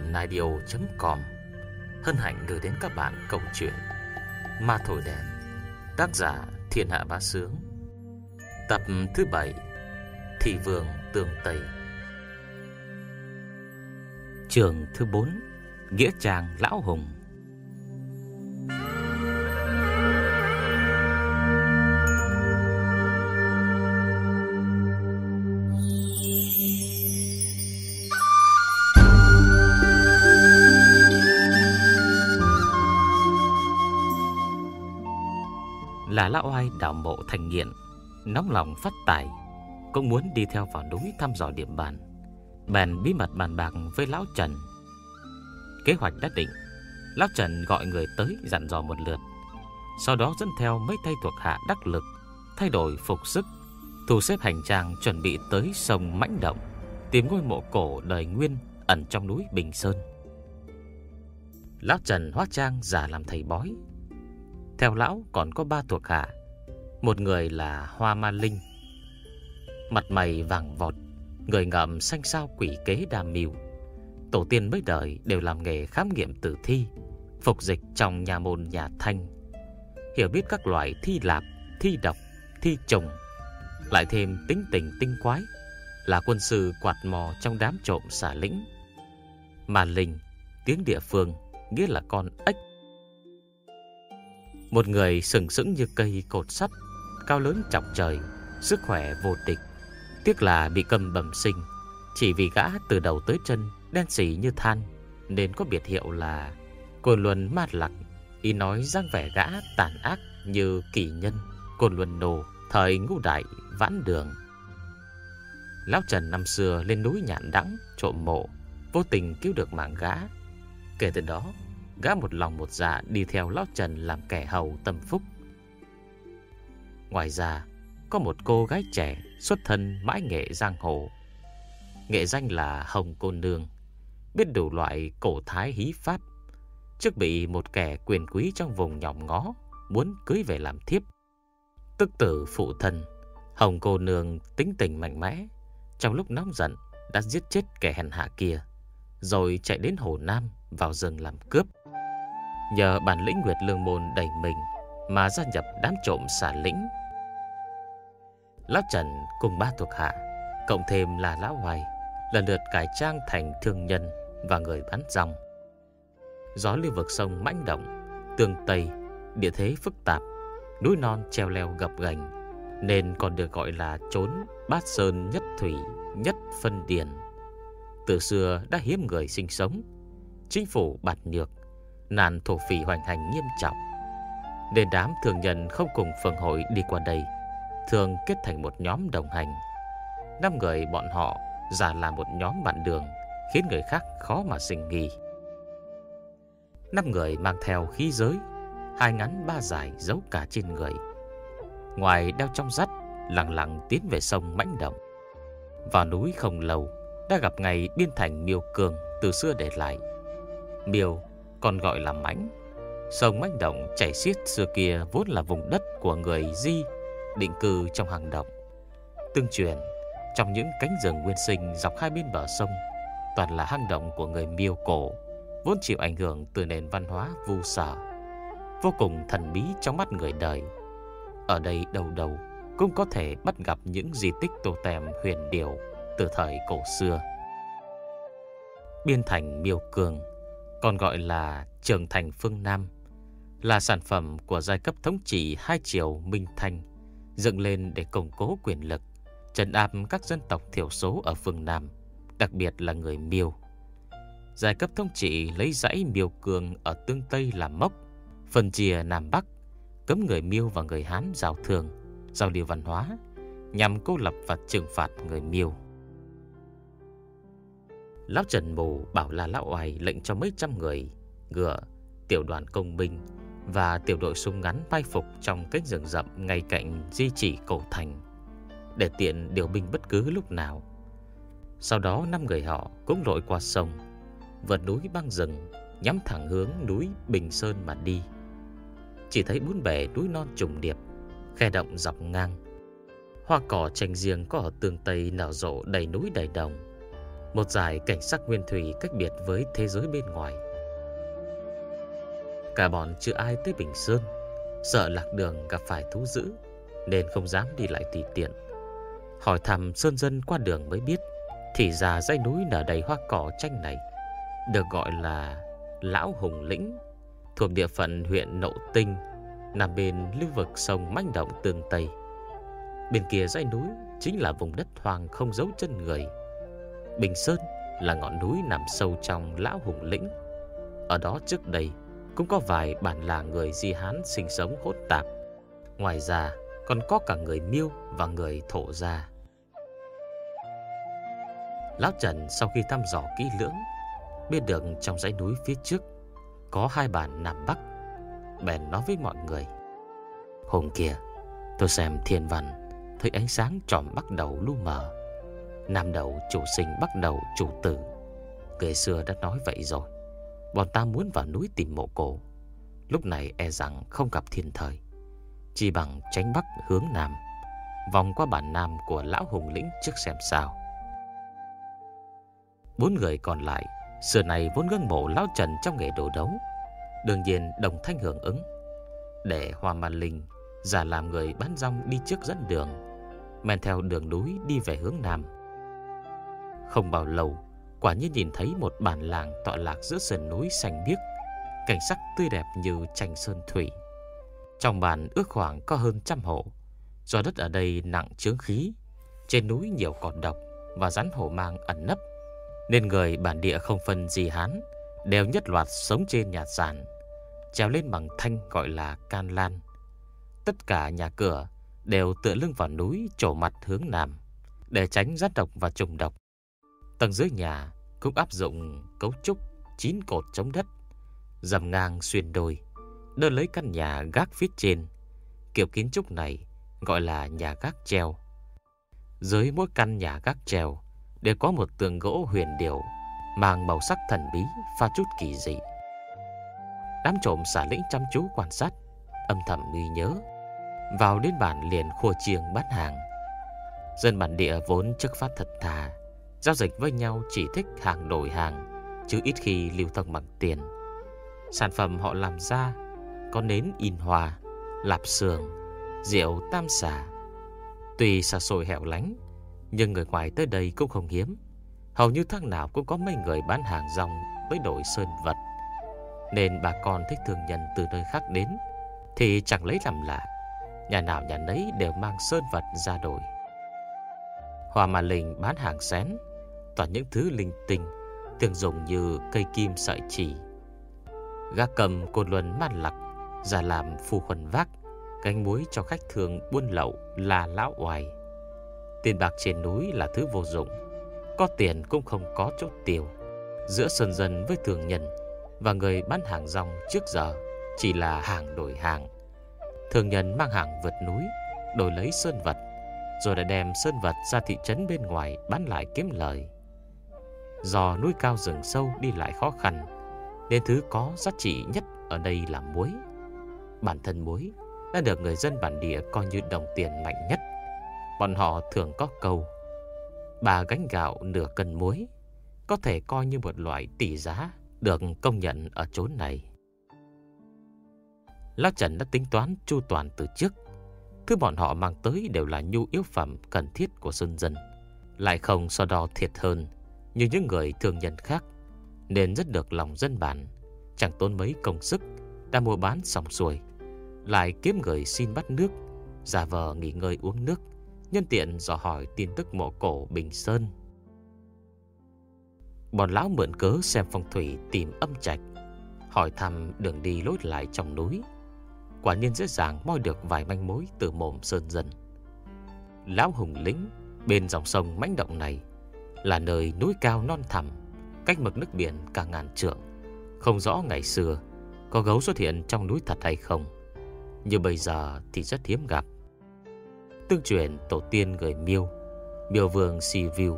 naidio.com. Hân hạnh gửi đến các bạn câu chuyện Ma Thổi Đèn, Tác giả Thiên Hạ Bá Sướng. Tập thứ 7 Thị Vương Tường Tây. Trường thứ 4 Nghĩa Trang Lão Hùng. Là lão oai đào mộ thành nghiện, nóng lòng phát tài, cũng muốn đi theo vào núi thăm dò điểm bàn. Bèn bí mật bàn bạc với lão Trần. Kế hoạch đã định, lão Trần gọi người tới dặn dò một lượt, sau đó dẫn theo mấy tay thuộc hạ đắc lực, thay đổi phục sức, thu xếp hành trang chuẩn bị tới sông Mãnh Động, tìm ngôi mộ cổ đời Nguyên ẩn trong núi Bình Sơn. Lão Trần hóa trang giả làm thầy bói, theo lão còn có ba thuộc hạ. Một người là Hoa Ma Linh. Mặt mày vàng vọt Người ngậm xanh sao quỷ kế đàm mưu Tổ tiên mấy đời đều làm nghề khám nghiệm tử thi Phục dịch trong nhà môn nhà thanh. Hiểu biết các loại thi lạp, thi độc, thi trùng Lại thêm tính tình tinh quái Là quân sư quạt mò trong đám trộm xả lĩnh. Mà Linh, tiếng địa phương Nghĩa là con ếch một người sừng sững như cây cột sắt, Cao lớn trọng trời, Sức khỏe vô địch. Tiếc là bị cầm bẩm sinh, Chỉ vì gã từ đầu tới chân Đen xỉ như than, Nên có biệt hiệu là Cồn luân mát lặc. Ý nói dáng vẻ gã tàn ác như kỷ nhân Cồn luân nổ Thời ngũ đại, vãn đường. Lão Trần năm xưa lên núi nhạn đắng, Trộm mộ, Vô tình cứu được mạng gã. Kể từ đó Gã một lòng một dạ đi theo Lão Trần làm kẻ hầu tâm phúc. Ngoài ra, Có một cô gái trẻ xuất thân mãi nghệ giang hồ. Nghệ danh là Hồng Cô Nương, Biết đủ loại cổ thái hí pháp, Trước bị một kẻ quyền quý trong vùng nhòm ngó Muốn cưới về làm thiếp. Tức tử phụ thân, Hồng cô nương tính tình mạnh mẽ, Trong lúc nóng giận Đã giết chết kẻ hèn hạ kia, Rồi chạy đến Hồ Nam Vào rừng làm cướp. Nhờ bản lĩnh Nguyệt Lương Môn đầy mình Mà gia nhập đám trộm xả lĩnh. Lão Trần cùng ba thuộc hạ, Cộng thêm là Lão Hoài, Lần lượt cải trang thành thương nhân Và người bán rong. Gió lưu vực sông mãnh động, tường Tây, Địa thế phức tạp, Núi non treo leo gập ghềnh, Nên còn được gọi là trốn Bát Sơn nhất thủy, Nhất phân điền. Từ xưa đã hiếm người sinh sống, Chính phủ bạt nhược Nạn thổ phỉ hoành hành nghiêm trọng. Nên đám thường nhân không cùng phường hội đi qua đây, Thường kết thành một nhóm đồng hành. Năm người bọn họ giả là một nhóm bạn đường, Khiến người khác khó mà sinh nghi. Năm người mang theo khí giới, Hai ngắn ba dài giấu cả trên người. Ngoài đeo trong rắt Lặng lặng tiến về sông mãnh động Vào núi không lâu, Đã gặp ngày biên thành miêu cường Từ xưa để lại. Miêu còn gọi là mãnh Sông mãnh động chảy xiết xưa kia Vốn là vùng đất của người Di, Định cư trong hàng động. Tương truyền, Trong những cánh rừng nguyên sinh Dọc hai bên bờ sông, Toàn là hang động của người miêu cổ, Vốn chịu ảnh hưởng từ nền văn hóa vu sở Vô cùng thần bí trong mắt người đời. Ở đây đầu đầu Cũng có thể bắt gặp những di tích tô tèm huyền điểu Từ thời cổ xưa. Biên thành miêu cường còn gọi là trường thành phương Nam, Là sản phẩm của giai cấp thống trị hai triều Minh Thanh Dựng lên để củng cố quyền lực, trấn áp các dân tộc thiểu số ở phương Nam, Đặc biệt là người miêu. Giai cấp thống trị lấy dãy miêu cường ở tương Tây làm mốc Phần chia Nam Bắc, Cấm người miêu và người Hán giao thương, Giao lưu văn hóa, Nhằm cô lập và trừng phạt người miêu. Lão Trần Mù bảo là Lão Oai lệnh cho mấy trăm người Ngựa, tiểu đoàn công binh Và tiểu đội súng ngắn bay phục Trong cánh rừng rậm ngay cạnh di chỉ cổ thành Để tiện điều binh bất cứ lúc nào. Sau đó năm người họ cũng lội qua sông Vượt núi băng rừng Nhắm thẳng hướng núi Bình Sơn mà đi. Chỉ thấy bốn bể núi non trùng điệp Khe động dọc ngang. Hoa cỏ tranh riêng có ở tường Tây nở rộ đầy núi đầy đồng. Một dải cảnh sắc nguyên thủy cách biệt với thế giới bên ngoài. Cả bọn chưa ai tới Bình Sơn, Sợ lạc đường gặp phải thú dữ, Nên không dám đi lại tùy tiện. Hỏi thăm sơn dân qua đường mới biết, Thì ra dãy núi nở đầy hoa cỏ tranh này, Được gọi là Lão Hùng Lĩnh, Thuộc địa phận huyện Nậu Tinh, Nằm bên lưu vực sông manh động tương Tây. Bên kia dãy núi Chính là vùng đất hoàng không giấu chân người. Bình Sơn là ngọn núi nằm sâu trong Lão Hùng Lĩnh. Ở đó trước đây Cũng có vài bản làng người Di Hán sinh sống hỗn tạp. Ngoài ra còn có cả người Miêu và người Thổ Gia. Lão Trần sau khi thăm dò kỹ lưỡng, Biết được trong dãy núi phía trước Có hai bản Nam Bắc, Bèn nói với mọi người, Hôm kia, tôi xem thiên văn, Thấy ánh sáng tròn bắt đầu lu mờ. Nam đầu chủ sinh bắt đầu chủ tử. Người xưa đã nói vậy rồi. Bọn ta muốn vào núi tìm mộ cổ. Lúc này e rằng không gặp thiên thời. Chỉ bằng tránh bắc hướng nam. Vòng qua bản nam của lão hùng lĩnh trước xem sao. Bốn người còn lại, Xưa này vốn ngưỡng mộ lão Trần trong nghề đồ đấu, Đương nhiên đồng thanh hưởng ứng. Để Hoa Man Linh Giả làm người bán rong đi trước dẫn đường, Men theo đường núi đi về hướng Nam. Không bao lâu, Quả nhiên nhìn thấy một bản làng tọa lạc giữa sườn núi xanh biếc, Cảnh sắc tươi đẹp như tranh sơn thủy. Trong bản ước khoảng có hơn trăm hộ, Do đất ở đây nặng chướng khí, Trên núi nhiều cọt độc Và rắn hổ mang ẩn nấp, Nên người bản địa không phân gì Hán, Đều nhất loạt sống trên nhà sàn, Trèo lên bằng thanh gọi là can lan. Tất cả nhà cửa Đều tựa lưng vào núi Trổ mặt hướng nam, Để tránh rắn độc và trùng độc. Tầng dưới nhà cũng áp dụng cấu trúc chín cột chống đất, Dầm ngang xuyên đôi, đơn lấy căn nhà gác phía trên. Kiểu kiến trúc này gọi là nhà gác treo. Dưới mỗi căn nhà gác treo Đều có một tường gỗ huyền điệu Mang màu sắc thần bí Pha chút kỳ dị. Đám trộm xả lĩnh chăm chú quan sát, Âm thầm nghi nhớ. Vào đến bản liền khô chiêng bán hàng. Dân bản địa vốn chức phát thật thà Giao dịch với nhau chỉ thích hàng đổi hàng Chứ ít khi lưu thông bằng tiền. Sản phẩm họ làm ra Có nến in hòa, Lạp sườn Rượu tam xả Tuy xa xôi hẻo lánh Nhưng người ngoài tới đây cũng không hiếm. Hầu như tháng nào cũng có mấy người bán hàng rong Với đổi sơn vật. Nên bà con thích thường nhân từ nơi khác đến Thì chẳng lấy làm lạ. Nhà nào nhà nấy đều mang sơn vật ra đổi. Hòa mà linh bán hàng xén Toàn những thứ linh tinh, Thường dùng như cây kim sợi chỉ. Gác cầm côn luân man lặc, Ra làm phù khuẩn vác Gánh muối cho khách thường buôn lậu là lão oài. Tiền bạc trên núi là thứ vô dụng, Có tiền cũng không có chỗ tiêu. Giữa sân dân với thường nhân Và người bán hàng rong trước giờ Chỉ là hàng đổi hàng. Thường nhân mang hàng vượt núi, Đổi lấy sơn vật, Rồi lại đem sơn vật ra thị trấn bên ngoài Bán lại kiếm lời. Do núi cao rừng sâu đi lại khó khăn, Nên thứ có giá trị nhất ở đây là muối. Bản thân muối đã được người dân bản địa coi như đồng tiền mạnh nhất. Bọn họ thường có câu Bà gánh gạo nửa cân muối Có thể coi như một loại tỷ giá Được công nhận ở chốn này. Lão Trần đã tính toán chu toàn từ trước. Thứ bọn họ mang tới đều là nhu yếu phẩm cần thiết của dân dân, Lại không so đo thiệt hơn. Như những người thường nhân khác, Nên rất được lòng dân bản. Chẳng tốn mấy công sức, Đã mua bán xong xuôi, lại kiếm người xin bắt nước, Giả vờ nghỉ ngơi uống nước, Nhân tiện dò hỏi tin tức mộ cổ Bình Sơn. Bọn lão mượn cớ xem phong thủy tìm âm trạch, Hỏi thăm đường đi lối lại trong núi. Quả nhiên dễ dàng moi được vài manh mối từ mồm sơn dân. Lão hùng lĩnh bên dòng sông mãnh động này là nơi núi cao non thẳm, Cách mực nước biển cả ngàn trượng. Không rõ ngày xưa, Có gấu xuất hiện trong núi thật hay không. Nhưng bây giờ thì rất hiếm gặp. Tương truyền, tổ tiên người miêu Miêu vương Sivu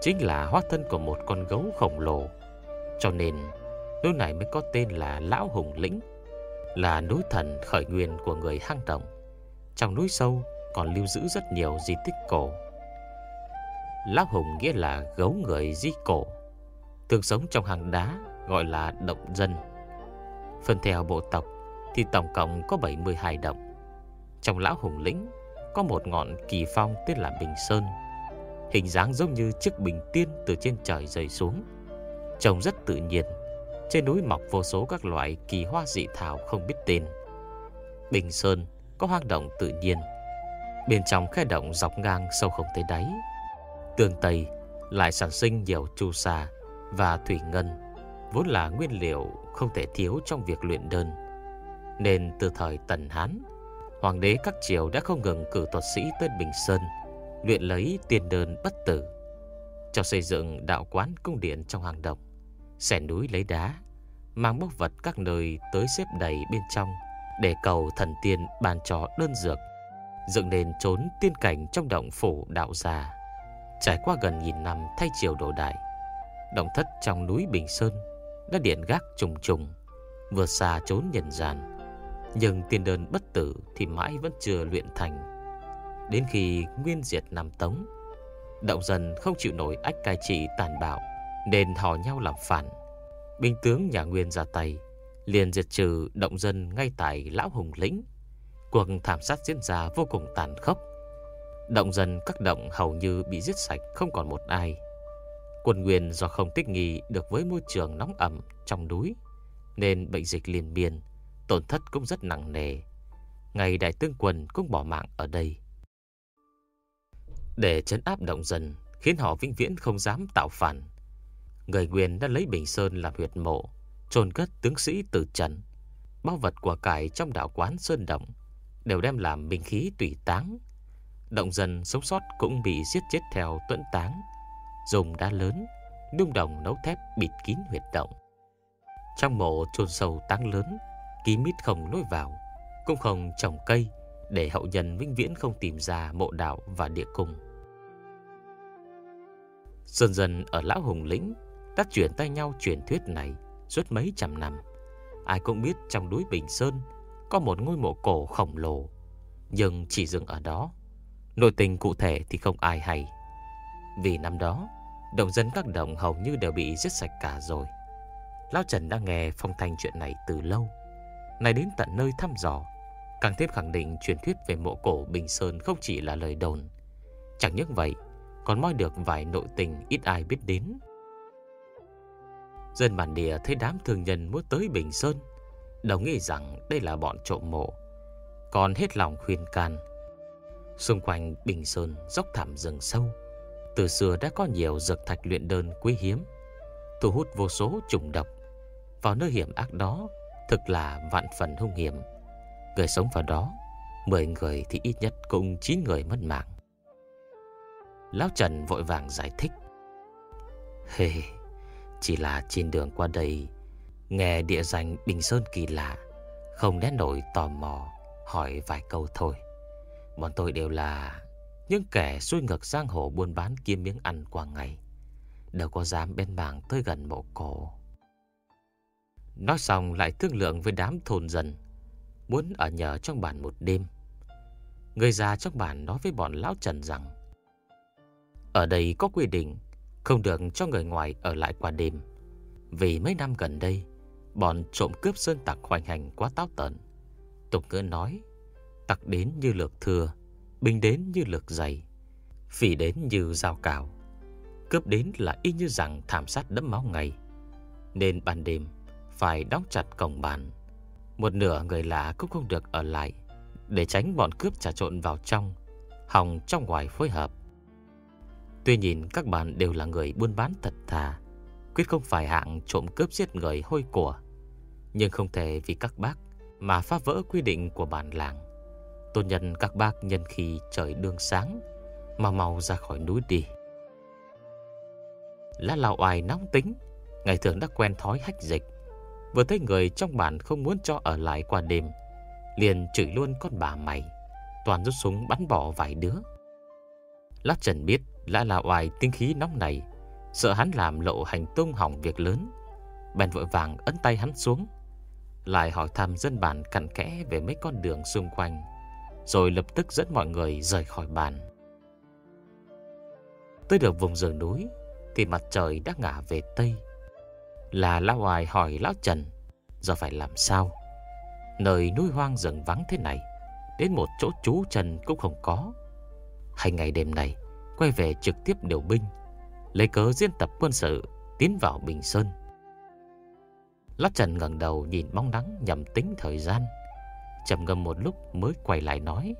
Chính là hóa thân của một con gấu khổng lồ. Cho nên, Núi này mới có tên là Lão Hùng Lĩnh, Là núi thần khởi nguyên của người hang động. Trong núi sâu còn lưu giữ rất nhiều di tích cổ. Lão Hùng nghĩa là gấu người di cổ, Thường sống trong hang đá gọi là động dân Phần theo bộ tộc thì tổng cộng có 72 động. Trong lão hùng lĩnh có một ngọn kỳ phong tên là Bình Sơn. Hình dáng giống như chiếc bình tiên từ trên trời rơi xuống. Trông rất tự nhiên. Trên núi mọc vô số các loại kỳ hoa dị thảo không biết tên. Bình Sơn có hoang động tự nhiên. Bên trong khe động dọc ngang sâu không tới đáy tương Tây lại sản sinh nhiều chu sa và thủy ngân, vốn là nguyên liệu không thể thiếu trong việc luyện đơn. Nên từ thời Tần Hán Hoàng đế các triều đã không ngừng cử thuật sĩ tới Bình Sơn Luyện lấy tiền đơn bất tử Cho xây dựng đạo quán cung điện trong hàng động Xẻ núi lấy đá Mang bốc vật các nơi tới xếp đầy bên trong Để cầu thần tiên ban cho đơn dược Dựng nền trốn tiên cảnh trong động phủ đạo già Trải qua gần nghìn năm thay chiều đổ đại Động thất trong núi Bình Sơn Đã điện gác trùng trùng, Vừa xa trốn nhân gian. Nhưng tiền đơn bất tử thì mãi vẫn chưa luyện thành. Đến khi nguyên diệt Nam Tống, Động dân không chịu nổi ách cai trị tàn bạo, Nên hò nhau làm phản. Binh tướng nhà Nguyên ra tay, liền diệt trừ động dân ngay tại Lão Hùng Lĩnh. Cuộc thảm sát diễn ra vô cùng tàn khốc. Động dân các động hầu như bị giết sạch, không còn một ai. Quân Nguyên do không thích nghi được với môi trường nóng ẩm trong núi, Nên bệnh dịch liền miên, Tổn thất cũng rất nặng nề. Ngày đại tướng quân cũng bỏ mạng ở đây. Để chấn áp động dần Khiến họ vĩnh viễn không dám tạo phản, Người Nguyên đã lấy Bình Sơn làm huyệt mộ, chôn cất tướng sĩ tử trần, Bao vật của cải trong đạo quán Sơn Động, Đều đem làm bình khí tùy táng. Động dần sống sót cũng bị giết chết theo tuẫn táng Dùng đá lớn Đung đồng nấu thép bịt kín huyệt động Trong mộ chôn sâu táng lớn kín mít không lối vào, cũng không trồng cây để hậu nhân vĩnh viễn không tìm ra mộ đạo và địa cung. Dần dần ở Lão Hùng Lĩnh đã chuyển tay nhau truyền thuyết này suốt mấy trăm năm. Ai cũng biết trong núi Bình Sơn có một ngôi mộ cổ khổng lồ, nhưng chỉ dừng ở đó. Nội tình cụ thể thì không ai hay. Vì năm đó, đồng dân các đồng hầu như đều bị giết sạch cả rồi. Lão Trần đã nghe phong thanh chuyện này từ lâu. Này đến tận nơi thăm dò Càng thêm khẳng định truyền thuyết về mộ cổ Bình Sơn không chỉ là lời đồn Chẳng những vậy Còn moi được vài nội tình ít ai biết đến Dân bản địa thấy đám thường nhân muốn tới Bình Sơn Đồng nghĩ rằng đây là bọn trộm mộ Còn hết lòng khuyên can Xung quanh Bình Sơn dốc thảm rừng sâu. Từ xưa đã có nhiều dược thạch luyện đơn quý hiếm, Thu hút vô số trùng độc. Vào nơi hiểm ác đó, Thực là vạn phần hung hiểm. Người sống vào đó 10 người thì ít nhất cũng chín người mất mạng. Lão Trần vội vàng giải thích. Hề Chỉ là trên đường qua đây, Nghe địa danh Bình Sơn kỳ lạ, Không nén nổi tò mò, Hỏi vài câu thôi. Bọn tôi đều là Những kẻ xuôi ngược sang hồ buôn bán kiếm miếng ăn qua ngày Đâu có dám bên mảng tới gần mộ cổ. Nói xong lại thương lượng với đám thôn dân, Muốn ở nhờ trong bản một đêm. Người già trong bản nói với bọn lão Trần rằng, Ở đây có quy định, Không được cho người ngoài ở lại qua đêm. Vì mấy năm gần đây, Bọn trộm cướp sơn tặc hoành hành quá táo tợn. Tục ngữ nói Tặc đến như lược thừa, Binh đến như lược dày, Phỉ đến như dao cào, Cướp đến là y như rằng thảm sát đẫm máu ngày. Nên ban đêm Phải đóng chặt cổng bàn. Một nửa người lạ cũng không được ở lại Để tránh bọn cướp trà trộn vào trong, Hòng trong ngoài phối hợp. Tuy nhìn các bạn đều là người buôn bán thật thà, Quyết không phải hạng trộm cướp giết người hôi của, Nhưng không thể vì các bác Mà phá vỡ quy định của bản làng. Tôn nhân các bác nhân khi trời đương sáng, Mau mau ra khỏi núi đi. Lá lào oai nóng tính, Ngày thường đã quen thói hách dịch. Vừa thấy người trong bản không muốn cho ở lại qua đêm, Liền chửi luôn con bà mày, Toàn rút súng bắn bỏ vài đứa. Lát Trần biết Lã là oai tinh khí nóng này, Sợ hắn làm lộ hành tung hỏng việc lớn. Bèn vội vàng ấn tay hắn xuống, Lại hỏi thăm dân bản cặn kẽ Về mấy con đường xung quanh. Rồi lập tức dẫn mọi người rời khỏi bàn. Tới được vùng rừng núi, Thì mặt trời đã ngả về Tây. Là Lão Hoài hỏi Lão Trần Giờ phải làm sao? Nơi núi hoang rừng vắng thế này, Đến một chỗ trú Trần cũng không có. Hay ngày đêm này, Quay về trực tiếp điều binh, Lấy cớ diễn tập quân sự, Tiến vào Bình Sơn. Lát Trần ngẩng đầu nhìn bóng nắng Nhằm tính thời gian trầm ngâm một lúc mới quay lại nói.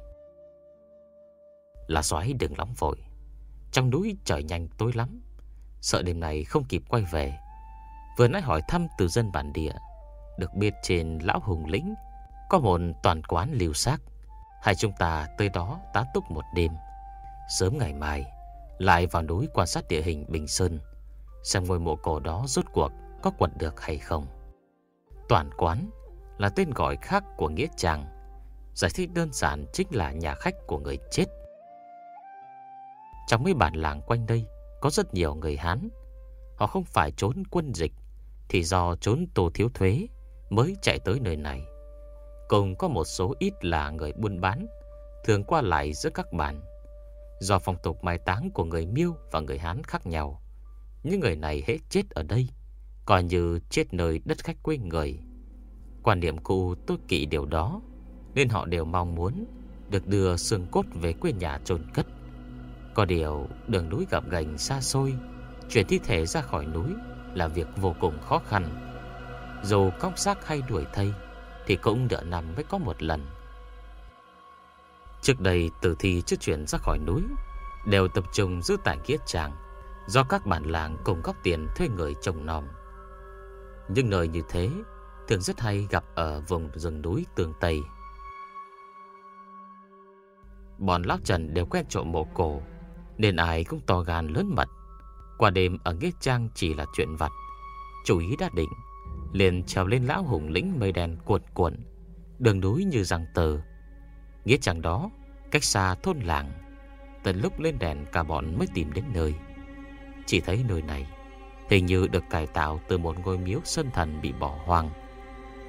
Là xoáy đừng nóng vội. Trong núi trời nhanh tối lắm. Sợ đêm này không kịp quay về. Vừa nãy hỏi thăm từ dân bản địa. Được biết trên Lão Hùng Lĩnh, Có một toàn quán liều xác. Hai chúng ta tới đó tá túc một đêm. Sớm ngày mai, Lại vào núi quan sát địa hình Bình Sơn. Xem ngôi mộ cổ đó rốt cuộc Có quật được hay không. Toàn quán là tên gọi khác của Nghĩa Trang. Giải thích đơn giản chính là nhà khách của người chết. Trong mấy bản làng quanh đây, Có rất nhiều người Hán. Họ không phải trốn quân dịch, Thì do trốn tô thiếu thuế Mới chạy tới nơi này. Cùng có một số ít là người buôn bán, Thường qua lại giữa các bản Do phong tục mai táng của người Miêu và người Hán khác nhau, Những người này hết chết ở đây, Coi như chết nơi đất khách quê người. Quan niệm cũ tôi kỵ điều đó, Nên họ đều mong muốn Được đưa xương cốt về quê nhà chôn cất. Có điều, đường núi gặp gành xa xôi, Chuyển thi thể ra khỏi núi Là việc vô cùng khó khăn. Dù cóc xác hay đuổi thây, Thì cũng đỡ nằm mới có một lần. Trước đây, tử thi chưa chuyển ra khỏi núi, Đều tập trung giữ tại nghĩa trang Do các bản làng cùng góp tiền thuê người trồng nòm. Nhưng nơi như thế Thường rất hay gặp ở vùng rừng núi tường Tây. Bọn lão Trần đều quen trộm mộ cổ, Nên ai cũng to gan lớn mật. Qua đêm ở Nghĩa Trang chỉ là chuyện vặt. Chủ ý đã định, Liền trèo lên lão hùng lĩnh mây đen cuộn cuộn, Đường núi như răng tờ. Nghĩa Trang đó, Cách xa thôn làng, Tận lúc lên đèn cả bọn mới tìm đến nơi. Chỉ thấy nơi này, Hình như được cải tạo từ một ngôi miếu sơn thần bị bỏ hoang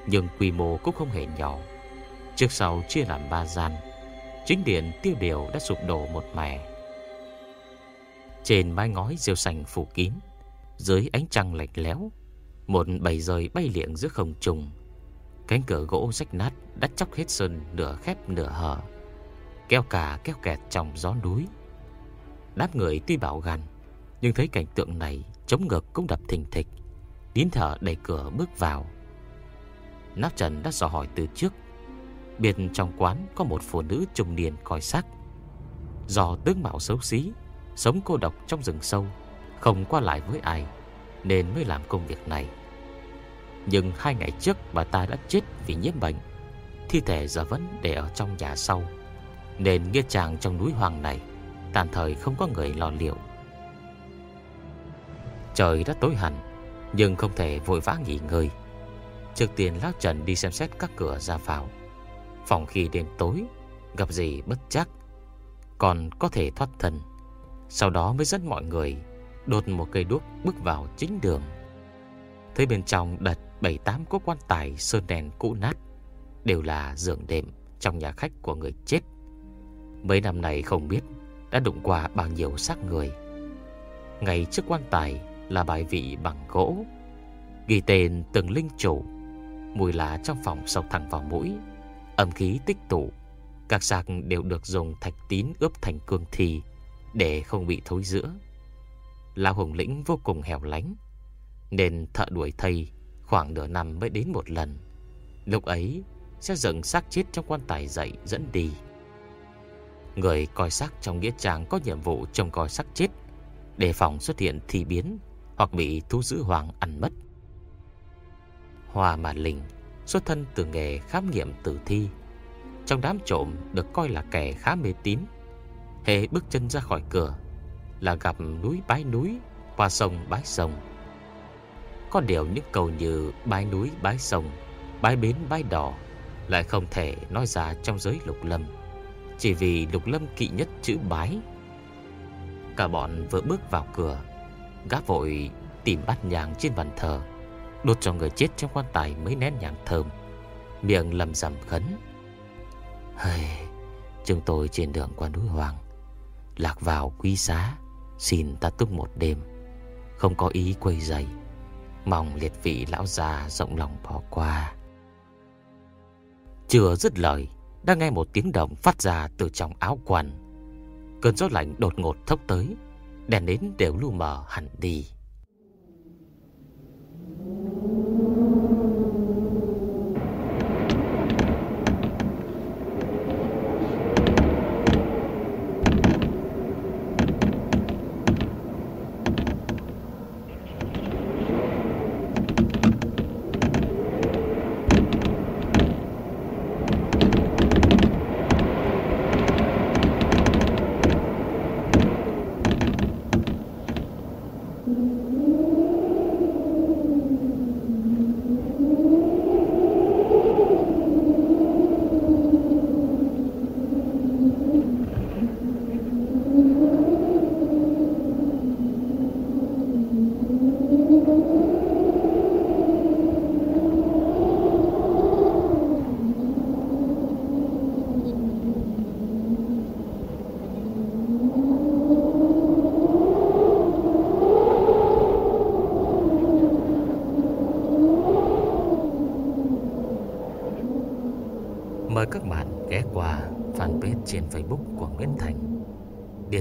nhưng quy mô cũng không hề nhỏ. Trước sau chia làm ba gian, chính điện tiêu điều đã sụp đổ một mẻ. Trên mái ngói rêu xanh phủ kín, dưới ánh trăng lạnh léo, một bầy rời bay liệng giữa không trung. Cánh cửa gỗ rách nát đã chóc hết sơn nửa khép nửa hở, kéo cả kéo kẹt trong gió núi. Đáp người tuy bảo gan Nhưng thấy cảnh tượng này Chống ngực cũng đập thình thịch Nín thở đẩy cửa bước vào náp Trần đã dò hỏi từ trước. Biệt trong quán có một phụ nữ trung niên coi sắc Do tướng mạo xấu xí, Sống cô độc trong rừng sâu, Không qua lại với ai, Nên mới làm công việc này. Nhưng hai ngày trước bà ta đã chết vì nhiễm bệnh, Thi thể giờ vẫn để ở trong nhà sau, Nên nghĩa trang trong núi Hoàng này Tạm thời không có người lo liệu. Trời đã tối hẳn, Nhưng không thể vội vã nghỉ ngơi. Trước tiên Lão Trần đi xem xét các cửa ra vào. Phòng khi đêm tối, Gặp gì bất chắc, Còn có thể thoát thân. Sau đó mới dẫn mọi người Đột một cây đuốc bước vào chính đường. Thấy bên trong đặt bảy tám cỗ quan tài sơn đèn cũ nát, Đều là giường đệm Trong nhà khách của người chết. Mấy năm này không biết Đã đụng qua bao nhiêu xác người. Ngày trước quan tài Là bài vị bằng gỗ, Ghi tên từng linh chủ. Mùi lá trong phòng sộc thẳng vào mũi. Âm khí tích tụ. Các xác đều được dùng thạch tín ướp thành cương thi Để không bị thối giữa. Lão Hùng Lĩnh vô cùng hẻo lánh, Nên thợ đuổi thây Khoảng nửa năm mới đến một lần. Lúc ấy sẽ dựng xác chết trong quan tài dậy dẫn đi. Người coi xác trong nghĩa trang có nhiệm vụ trông coi xác chết, Đề phòng xuất hiện thi biến Hoặc bị thú dữ hoàng ăn mất. Hòa mà Linh xuất thân từ nghề khám nghiệm tử thi. Trong đám trộm được coi là kẻ khá mê tín. Hệ bước chân ra khỏi cửa là gặp núi bái núi, qua sông bái sông. Có điều những câu như bái núi bái sông, bái bến bái đỏ lại không thể nói ra trong giới lục lâm. Chỉ vì lục lâm kỵ nhất chữ bái. Cả bọn vừa bước vào cửa, gã vội tìm bát nhang trên bàn thờ Đốt cho người chết trong quan tài mấy nén nhang thơm. Miệng lầm rầm khấn. Hây, Chúng tôi trên đường qua núi Hoàng. Lạc vào quý giá, Xin ta túc một đêm. Không có ý quay dày Mong liệt vị lão già rộng lòng bỏ qua. Chưa dứt lời, Đã nghe một tiếng động phát ra từ trong áo quần. Cơn gió lạnh đột ngột thốc tới Đèn nến đều lu mờ hẳn đi. Thank you.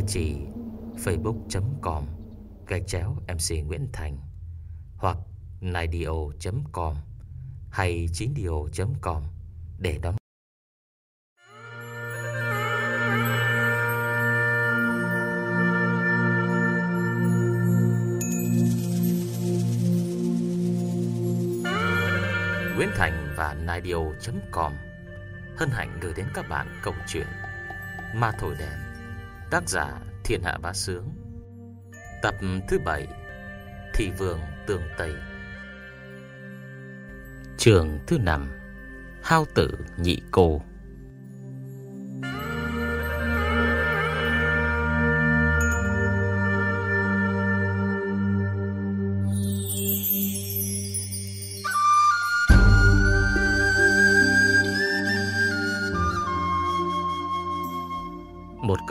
Chỉ facebook.com gạch chéo MC Nguyễn Thành, hoặc nidio.com hay chindio.com để đón Nguyễn Thành và nidio.com hân hạnh gửi đến các bạn câu chuyện Ma Thổi Đèn. Tác giả Thiên Hạ Bá Sướng. Tập thứ 7 Thị Vương Tường Tây Trường thứ 5 Hao tử nhị cô.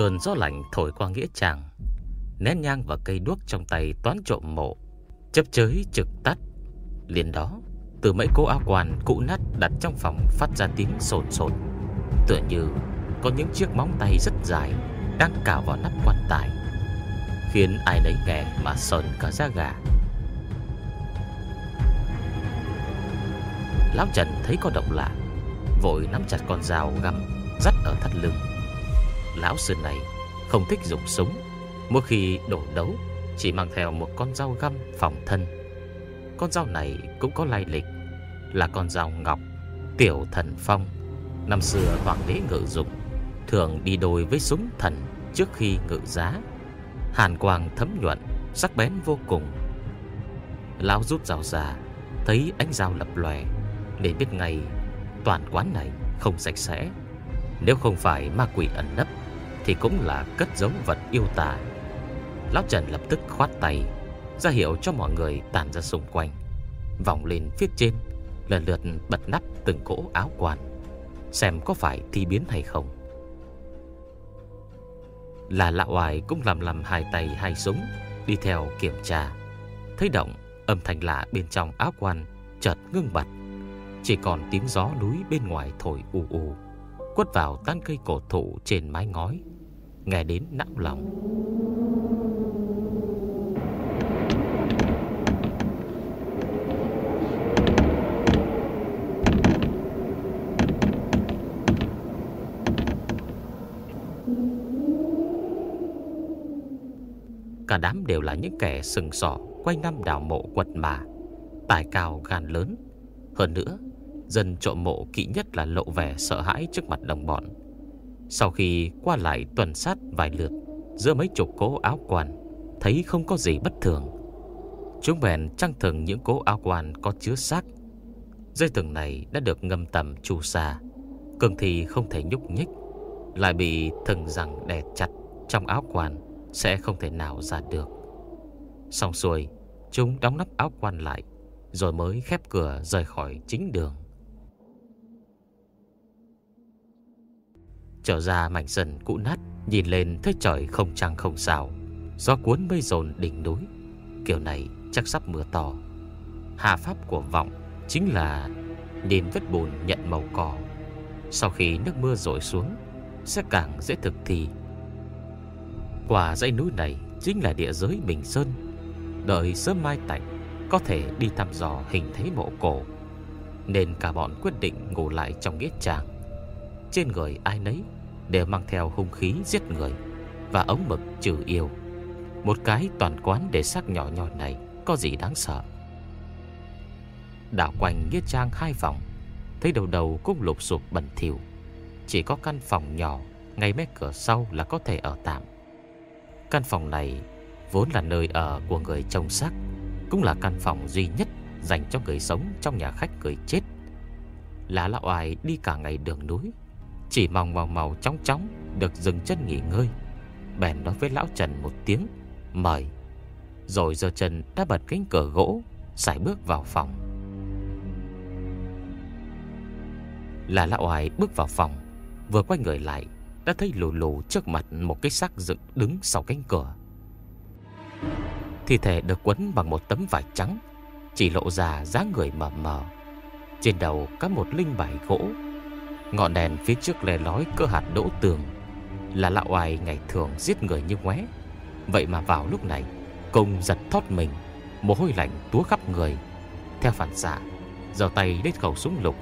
Cơn gió lạnh thổi qua nghĩa trang, Nén nhang và cây đuốc trong tay toán trộm mộ, Chấp chới trực tắt. Liền đó, Từ mấy cô áo quan cũ nát đặt trong phòng Phát ra tiếng sồn sồn, Tựa như có những chiếc móng tay rất dài Đang cào vào nắp quan tài, Khiến ai nấy nghe mà sờn cả da gà. Lão Trần thấy có động lạ, Vội nắm chặt con dao găm Dắt ở thắt lưng. Lão sư này không thích dùng súng, Mỗi khi đổ đấu Chỉ mang theo một con dao găm phòng thân. Con dao này cũng có lai lịch Là con dao ngọc Tiểu thần phong, Năm xưa hoàng đế ngự dụng, Thường đi đôi với súng thần Trước khi ngự giá. Hàn quang thấm nhuận, Sắc bén vô cùng. Lão rút dao ra, Thấy ánh dao lập lòe, Để biết ngay toàn quán này không sạch sẽ. Nếu không phải ma quỷ ẩn nấp thì cũng là cất giấu vật yêu tà. Lão Trần lập tức khoát tay, ra hiệu cho mọi người tản ra xung quanh. Vòng lên phía trên, Lần lượt bật nắp từng cỗ áo quan, Xem có phải thi biến hay không. Là lạ hoài cũng làm làm hai tay hai súng, Đi theo kiểm tra. Thấy động, âm thanh lạ bên trong áo quan Chợt ngưng bặt. Chỉ còn tiếng gió núi bên ngoài thổi u u Quất vào tán cây cổ thụ trên mái ngói. Nghe đến não lòng. Cả đám đều là những kẻ sừng sỏ Quanh năm đào mộ quật mà. Tài cao gan lớn. Hơn nữa, Dân trộm mộ kỵ nhất là lộ vẻ sợ hãi trước mặt đồng bọn. Sau khi qua lại tuần sát vài lượt Giữa mấy chục cố áo quan Thấy không có gì bất thường Chúng bèn trăng thừng những cố áo quan có chứa xác Dây thừng này đã được ngâm tầm chu sa Cường thì không thể nhúc nhích Lại bị thừng rằng đè chặt trong áo quan sẽ không thể nào ra được. Xong xuôi, chúng đóng nắp áo quan lại, rồi mới khép cửa rời khỏi chính đường. Trở ra mảnh sân cũ nát, nhìn lên thấy trời không trăng không sao, gió cuốn mây dồn đỉnh núi. Kiểu này chắc sắp mưa to. hà pháp của vọng chính là nhìn vết bùn nhận màu cỏ. Sau khi nước mưa rội xuống, sẽ càng dễ thực thi Quả dãy núi này chính là địa giới Bình Sơn Đợi sớm mai tạnh Có thể đi thăm dò hình thế mộ cổ Nên cả bọn quyết định ngủ lại trong nghĩa trang Trên người ai nấy Đều mang theo hung khí giết người Và ống mực trừ yêu. Một cái toàn quán để xác nhỏ nhỏ này Có gì đáng sợ? Đảo quanh nghĩa trang hai vòng, Thấy đầu đầu cũng lục sụp bẩn thỉu. Chỉ có căn phòng nhỏ, Ngay mé cửa sau là có thể ở tạm. Căn phòng này vốn là nơi ở của người trông xác, Cũng là căn phòng duy nhất dành cho người sống trong nhà khách người chết. Lá lão oai đi cả ngày đường núi chỉ mong vào màu chóng chóng Được dừng chân nghỉ ngơi Bèn nói với lão Trần một tiếng Mời Rồi giờ Trần đã bật cánh cửa gỗ Xài bước vào phòng Là lão oai bước vào phòng Vừa quay người lại đã thấy lù lù trước mặt một cái xác dựng đứng sau cánh cửa. Thi thể được quấn bằng một tấm vải trắng, chỉ lộ ra dáng người mờ mờ. Trên đầu có một linh bài gỗ, ngọn đèn phía trước lè lói cơ hạt đỗ tường, là lão oai ngày thường giết người như ngoé. Vậy mà vào lúc này, công giật thoát mình, mồ hôi lạnh túa khắp người. Theo phản xạ, giơ tay lấy khẩu súng lục,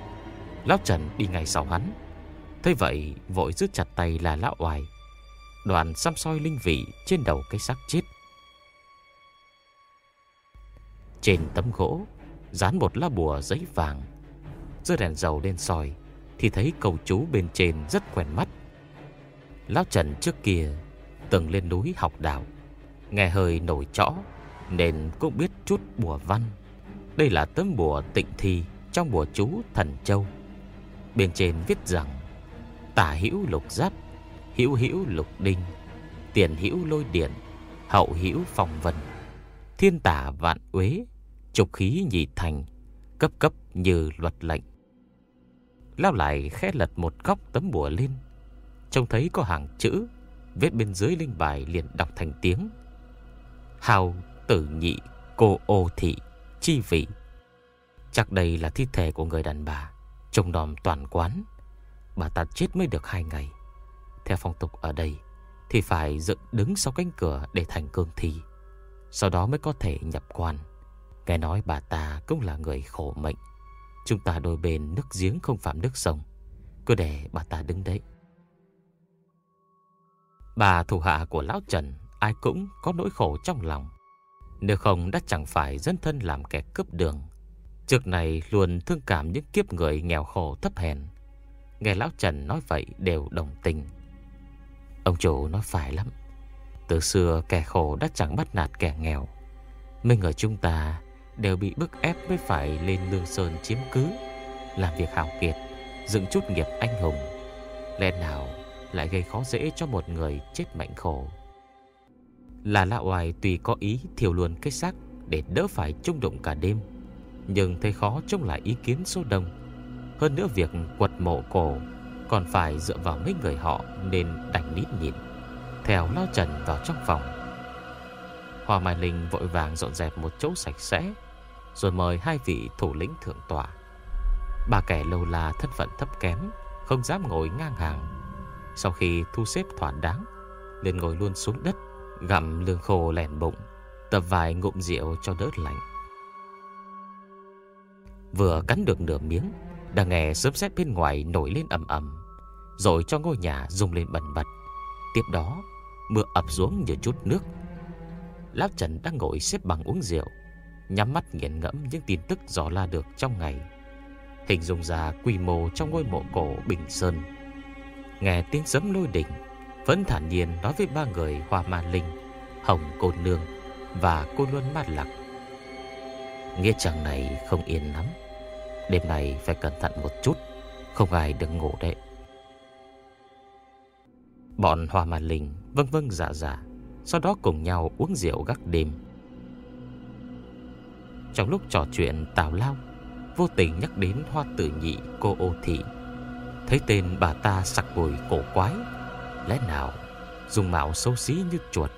lão Trần đi ngay sau hắn. Thế vậy vội giữ chặt tay là lão oai Đoàn xăm soi linh vị trên đầu cái xác chết Trên tấm gỗ Dán một lá bùa giấy vàng Giữa đèn dầu lên soi thì thấy cầu chú bên trên rất quen mắt. Lão Trần trước kia Từng lên núi học đạo, Nghe hơi nổi trõ Nên cũng biết chút bùa văn. Đây là tấm bùa tịnh thi Trong bùa chú thần châu. Bên trên viết rằng Tả hữu lục giáp, Hữu hữu lục đinh, Tiền hữu lôi điện, Hậu hữu phòng vân, Thiên tả vạn uế, Trục khí nhị thành, Cấp cấp như luật lệnh. Lao lại khẽ lật một góc tấm bùa lên. Trông thấy có hàng chữ Viết bên dưới linh bài liền đọc thành tiếng. Hào tử nhị cô ô thị chi vị. Chắc đây là thi thể của người đàn bà, Trông đòm toàn quán. Bà ta chết mới được hai ngày. Theo phong tục ở đây, Thì phải dựng đứng sau cánh cửa để thành cương thi. Sau đó mới có thể nhập quan. Nghe nói bà ta cũng là người khổ mệnh. Chúng ta đôi bên nước giếng không phạm nước sông. Cứ để bà ta đứng đấy. Bà thủ hạ của Lão Trần, Ai cũng có nỗi khổ trong lòng. Nếu không, đã chẳng phải dân thân làm kẻ cướp đường. Trước này luôn thương cảm những kiếp người nghèo khổ thấp hèn. Nghe Lão Trần nói vậy đều đồng tình. Ông chủ nói phải lắm. Từ xưa kẻ khổ đã chẳng bắt nạt kẻ nghèo. Mấy người chúng ta đều bị bức ép mới phải lên Lương Sơn chiếm cứ, Làm việc hào kiệt, Dựng chút nghiệp anh hùng. Lẽ nào lại gây khó dễ cho một người chết mạnh khổ? Là lạ oai tùy có ý thiểu luôn cái xác Để đỡ phải trung đụng cả đêm, Nhưng thấy khó chống lại ý kiến số đông. Hơn nữa việc quật mộ cổ Còn phải dựa vào mấy người họ Nên đành nít nhịn, Theo Lao Trần vào trong phòng. Hoa Mai Linh vội vàng dọn dẹp một chỗ sạch sẽ rồi mời hai vị thủ lĩnh thượng tòa Ba kẻ lâu là thân phận thấp kém, Không dám ngồi ngang hàng. Sau khi thu xếp thỏa đáng, liền ngồi luôn xuống đất, Gặm lương khô lèn bụng, Tập vài ngụm rượu cho đỡ lạnh. Vừa cắn được nửa miếng, Đã nghe sớm xét bên ngoài nổi lên ầm ầm, Rồi cho ngôi nhà rung lên bần bật. Tiếp đó, Mưa ập xuống như chút nước. Lão Trần đang ngồi xếp bằng uống rượu Nhắm mắt nghiền ngẫm những tin tức dò la được trong ngày. Hình dung ra quy mô trong ngôi mộ cổ Bình Sơn. Nghe tiếng sấm lôi đỉnh Vẫn thản nhiên nói với ba người Hoa Ma Linh, Hồng Cô Nương Và cô Luân Mát Lạc Nghĩa chàng này không yên lắm. Đêm này phải cẩn thận một chút, Không ai đừng ngủ đấy. Bọn Hoa Ma Linh vâng vâng dạ dạ Sau đó cùng nhau uống rượu gác đêm. Trong lúc trò chuyện, tào lao Vô tình nhắc đến hoa tử nhị cô ô thị. Thấy tên bà ta sặc mùi cổ quái, Lẽ nào Dùng mạo xấu xí như chuột?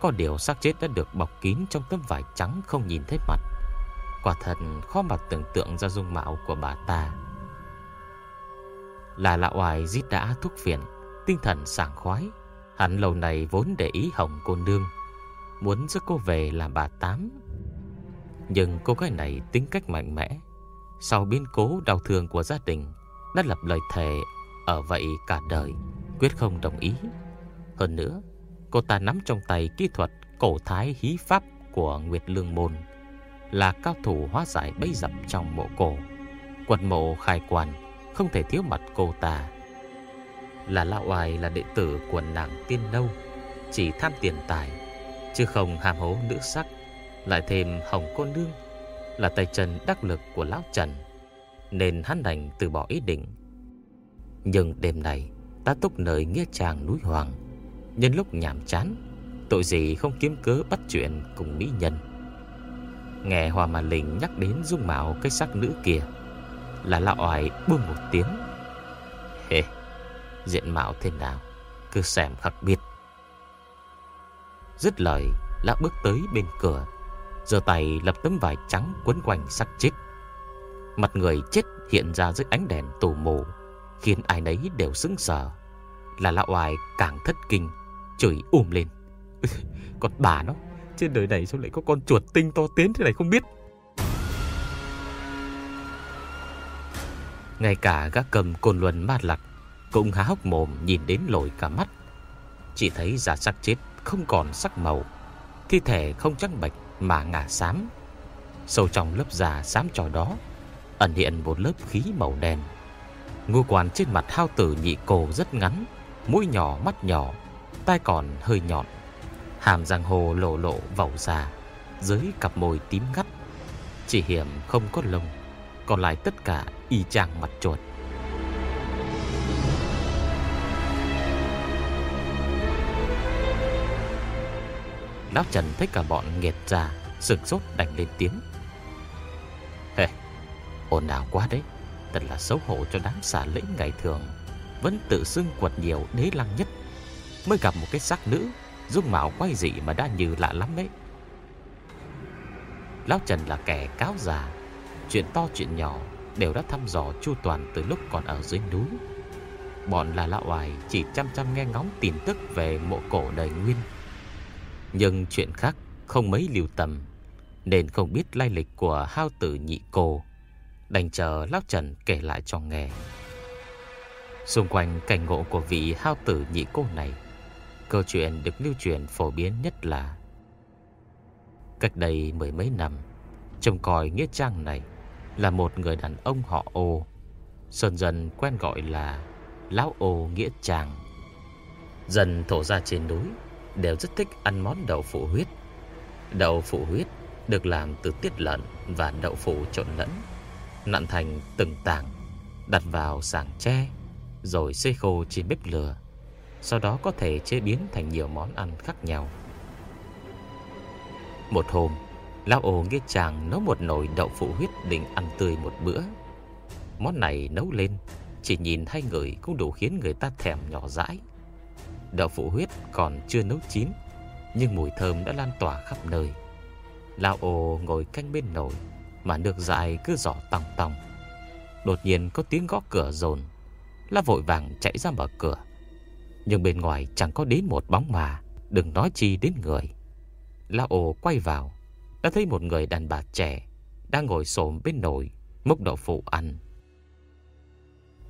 Có điều xác chết đã được bọc kín Trong tấm vải trắng không nhìn thấy mặt. Quả thật khó mà tưởng tượng ra dung mạo của bà ta. Là lạ oài giết đã thúc phiền, Tinh thần sảng khoái. Hắn lâu này vốn để ý hồng cô nương, Muốn giúp cô về làm bà Tám. Nhưng cô gái này tính cách mạnh mẽ. Sau biến cố đau thương của gia đình, Đã lập lời thề, Ở vậy cả đời, Quyết không đồng ý. Hơn nữa, Cô ta nắm trong tay kỹ thuật cổ thái hí pháp của Nguyệt Lương Môn, Là cao thủ hóa giải bấy dập trong mộ cổ. Quật mộ khai quan, Không thể thiếu mặt cô ta. Là Lão Oai, là đệ tử của nàng tiên nâu, Chỉ tham tiền tài, Chứ không hàm hố nữ sắc. Lại thêm hồng cô nương Là tay chân đắc lực của Lão Trần, Nên hắn đành từ bỏ ý định. Nhưng đêm này Ta túc nơi nghĩa trang núi Hoàng, Nhân lúc nhàm chán, Tội gì không kiếm cớ bắt chuyện cùng mỹ nhân. Nghe hòa Mà Linh nhắc đến dung mạo cái sắc nữ kia, Là lão oải buông một tiếng. Hề Diện mạo thế nào, Cứ xem khắc biệt. Dứt lời, Lão bước tới bên cửa giơ tay lập tấm vải trắng quấn quanh xác chết. Mặt người chết hiện ra dưới ánh đèn tù mù, Khiến ai nấy đều sững sờ. Là lão oai càng thất kinh, Chửi ùm lên. Còn bà nó, Trên đời này sao lại có con chuột tinh to tiến thế này không biết? Ngay cả các cầm côn luân ma lạc Cũng há hốc mồm nhìn đến lồi cả mắt. Chỉ thấy giả sắc chết không còn sắc màu, Thi thể không trắng bạch mà ngả xám. Sâu trong lớp da xám trò đó, Ẩn hiện một lớp khí màu đen. Ngô quan trên mặt hao tử nhị cổ rất ngắn, Mũi nhỏ mắt nhỏ, Tai còn hơi nhọn. Hàm răng hồ lộ lộ vẩu già, Dưới cặp môi tím ngắt. Chỉ hiểm không có lông, Còn lại tất cả y chang mặt chuột. Lão Trần thấy cả bọn nghiệt ra Sừng sốt đành lên tiếng. Hề, Ồn ào quá đấy, Thật là xấu hổ cho đám xả lĩnh ngày thường. Vẫn tự xưng quật nhiều, đế lăng nhất. Mới gặp một cái xác nữ, Dung mạo quay dị mà đã như lạ lắm ấy." Lão Trần là kẻ cáo già, Chuyện to chuyện nhỏ Đều đã thăm dò chu toàn từ lúc còn ở dưới núi. Bọn là lão oài chỉ chăm chăm nghe ngóng tin tức về mộ cổ đời nguyên. Nhưng chuyện khác không mấy lưu tâm Nên không biết lai lịch của hao tử nhị cô. Đành chờ Lão Trần kể lại cho nghe. Xung quanh cảnh ngộ của vị hao tử nhị cô này, Câu chuyện được lưu truyền phổ biến nhất là Cách đây mười mấy năm, Trông coi Nghĩa Trang này Là một người đàn ông họ ô Sơn dần quen gọi là Lão ô Nghĩa Trang. Dần thổ ra trên núi Đều rất thích ăn món đậu phụ huyết. Đậu phụ huyết Được làm từ tiết lợn Và đậu phụ trộn lẫn, Nặn thành từng tảng, Đặt vào sàng tre, Rồi xây khô trên bếp lửa, Sau đó có thể chế biến thành nhiều món ăn khác nhau. Một hôm, Lão ồ nghe chàng nấu một nồi đậu phụ huyết định ăn tươi một bữa. Món này nấu lên, Chỉ nhìn hai người cũng đủ khiến người ta thèm nhỏ dãi. Đậu phụ huyết còn chưa nấu chín, Nhưng mùi thơm đã lan tỏa khắp nơi. Lao ồ ngồi canh bên nồi, Mà nước dại cứ giỏ tòng tòng. Đột nhiên có tiếng gõ cửa rồn. La vội vàng chạy ra mở cửa. Nhưng bên ngoài chẳng có đến một bóng mà, Đừng nói chi đến người. Lao ồ quay vào, Đã thấy một người đàn bà trẻ Đang ngồi xổm bên nồi, Múc đậu phụ ăn.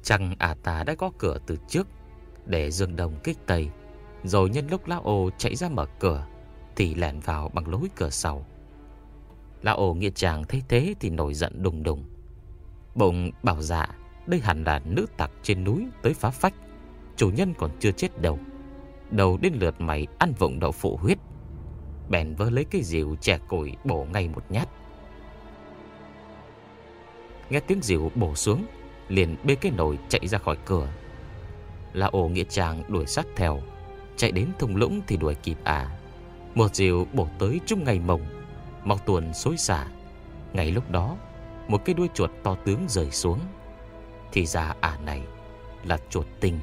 Chẳng à ta đã có cửa từ trước? Để dương đông kích tây. Rồi nhân lúc lão ô chạy ra mở cửa, Thì lẻn vào bằng lối cửa sau. Lão ô nghĩa chàng thấy thế Thì nổi giận đùng đùng. Bụng bảo dạ Đây hẳn là nữ tặc trên núi tới phá phách, Chủ nhân còn chưa chết đâu. Đầu đến lượt mày ăn vụng đậu phụ huyết. Bèn vơ lấy cái rìu chè củi bổ ngay một nhát. Nghe tiếng rìu bổ xuống, Liền bê cái nồi chạy ra khỏi cửa. Là ổ nghĩa chàng đuổi sát theo. Chạy đến thung lũng thì đuổi kịp à. Một diều bổ tới trung ngày mồng Mọc tuần xối xả. Ngay lúc đó, Một cái đuôi chuột to tướng rời xuống. Thì ra à này, Là chuột tinh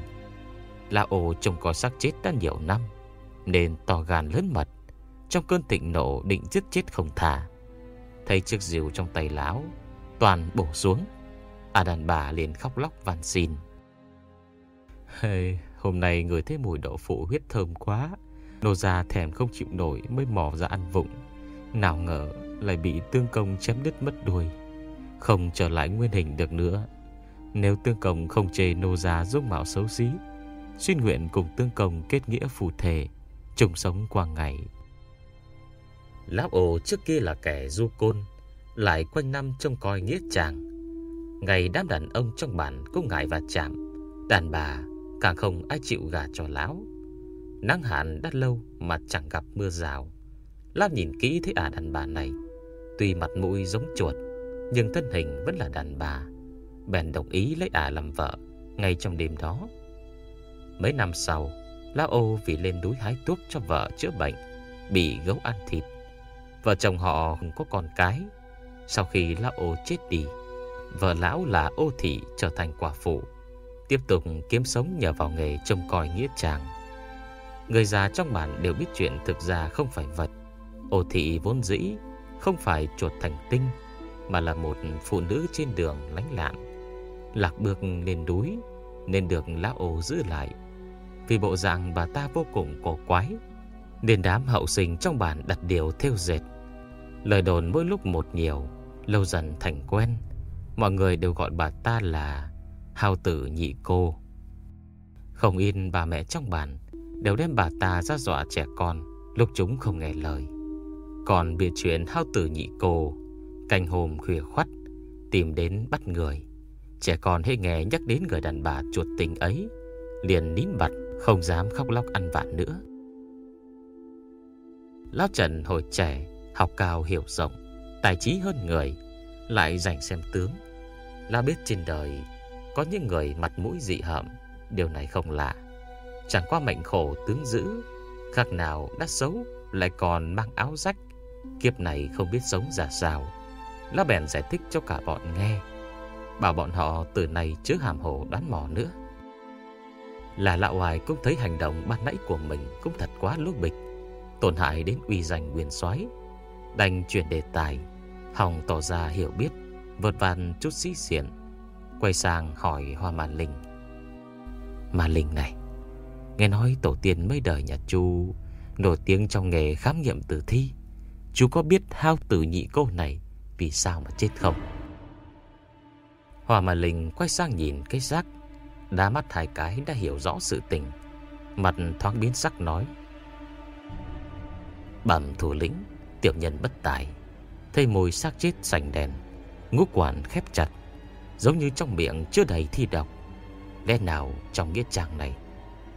là ổ trông có xác chết đã nhiều năm, Nên to gan lớn mật. Trong cơn thịnh nộ định giết chết không thả Thấy chiếc diều trong tay lão Toàn bổ xuống. À đàn bà liền khóc lóc van xin hey, Hôm nay người thấy mùi đậu phụ huyết thơm quá. Nô già thèm không chịu nổi Mới mò ra ăn vụng. Nào ngờ lại bị tương công chém đứt mất đuôi. Không trở lại nguyên hình được nữa. Nếu tương công không chê nô già dung mạo xấu xí Xuyên nguyện cùng tương công kết nghĩa phù thể chung sống qua ngày. Lão ồ trước kia là kẻ du côn Lại quanh năm trông coi nghĩa chàng. Ngày đám đàn ông trong bản cũng ngại và chạm Đàn bà càng không ai chịu gà cho lão. Nắng hạn đã lâu mà chẳng gặp mưa rào. Lão nhìn kỹ thấy à đàn bà này, Tuy mặt mũi giống chuột, Nhưng thân hình vẫn là đàn bà. Bèn đồng ý lấy ả làm vợ Ngay trong đêm đó. Mấy năm sau, Lão ô vì lên núi hái thuốc cho vợ chữa bệnh, Bị gấu ăn thịt. Vợ chồng họ không có con cái. Sau khi lão ô chết đi, Vợ lão là ô thị trở thành quả phụ. Tiếp tục kiếm sống nhờ vào nghề trông coi nghĩa trang. Người già trong bản đều biết chuyện thực ra không phải vật. Ô thị vốn dĩ Không phải chuột thành tinh, Mà là một phụ nữ trên đường lánh lạn. Lạc bước lên núi, Nên được lão ô giữ lại. Vì bộ dạng bà ta vô cùng cổ quái, Nên đám hậu sinh trong bản đặt điều theo dệt. Lời đồn mỗi lúc một nhiều, Lâu dần thành quen. Mọi người đều gọi bà ta là Hào tử nhị cô. Không in bà mẹ trong bản Đều đem bà ta ra dọa trẻ con, Lúc chúng không nghe lời. Còn biệt chuyện hao tử nhị cô, Canh hôm khuya khoắt, Tìm đến bắt người. Trẻ con hay nghe nhắc đến người đàn bà chuột tình ấy, Liền nín bặt Không dám khóc lóc ăn vạn nữa. Lão Trần hồi trẻ, Học cao hiểu rộng, Tài trí hơn người, Lại rảnh xem tướng. Lão biết trên đời có những người mặt mũi dị hợm. Điều này không lạ. Chẳng qua mệnh khổ tướng dữ, Khác nào đã xấu Lại còn mang áo rách. Kiếp này không biết sống ra sao. Lá bèn giải thích cho cả bọn nghe. Bảo bọn họ từ nay chứ hàm hồ đoán mò nữa. Là lão hoài cũng thấy hành động ban nãy của mình Cũng thật quá lố bịch. Tổn hại đến uy danh quyền soái. Đành chuyển đề tài Hồng tỏ ra hiểu biết, Vượt vàn chút sĩ xiển Quay sang hỏi Hoa Màn Linh. Mà Linh này, Nghe nói tổ tiên mấy đời nhà chú Nổi tiếng trong nghề khám nghiệm tử thi. Chú có biết hao tử nhị cô này Vì sao mà chết không? Hòa mà Linh quay sang nhìn cái xác, Đá mắt hai cái đã hiểu rõ sự tình. Mặt thoáng biến sắc nói, Bẩm thủ lĩnh, Tiểu nhân bất tài, Thấy mùi xác chết sành đèn, Ngũ quản khép chặt Giống như trong miệng chưa đầy thi độc. Lẽ nào trong nghĩa trang này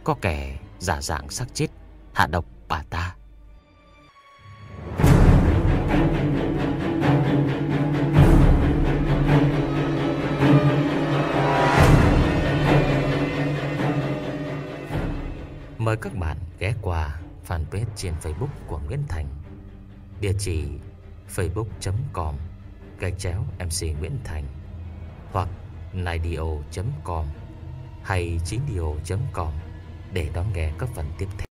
Có kẻ giả dạng xác chết, Hạ độc bà ta? Mời các bạn ghé qua fanpage trên Facebook của Nguyễn Thành. Địa chỉ facebook.com gạch chéo MC Nguyễn Thành hoặc naidio.com hay 9 com để đón nghe các phần tiếp theo.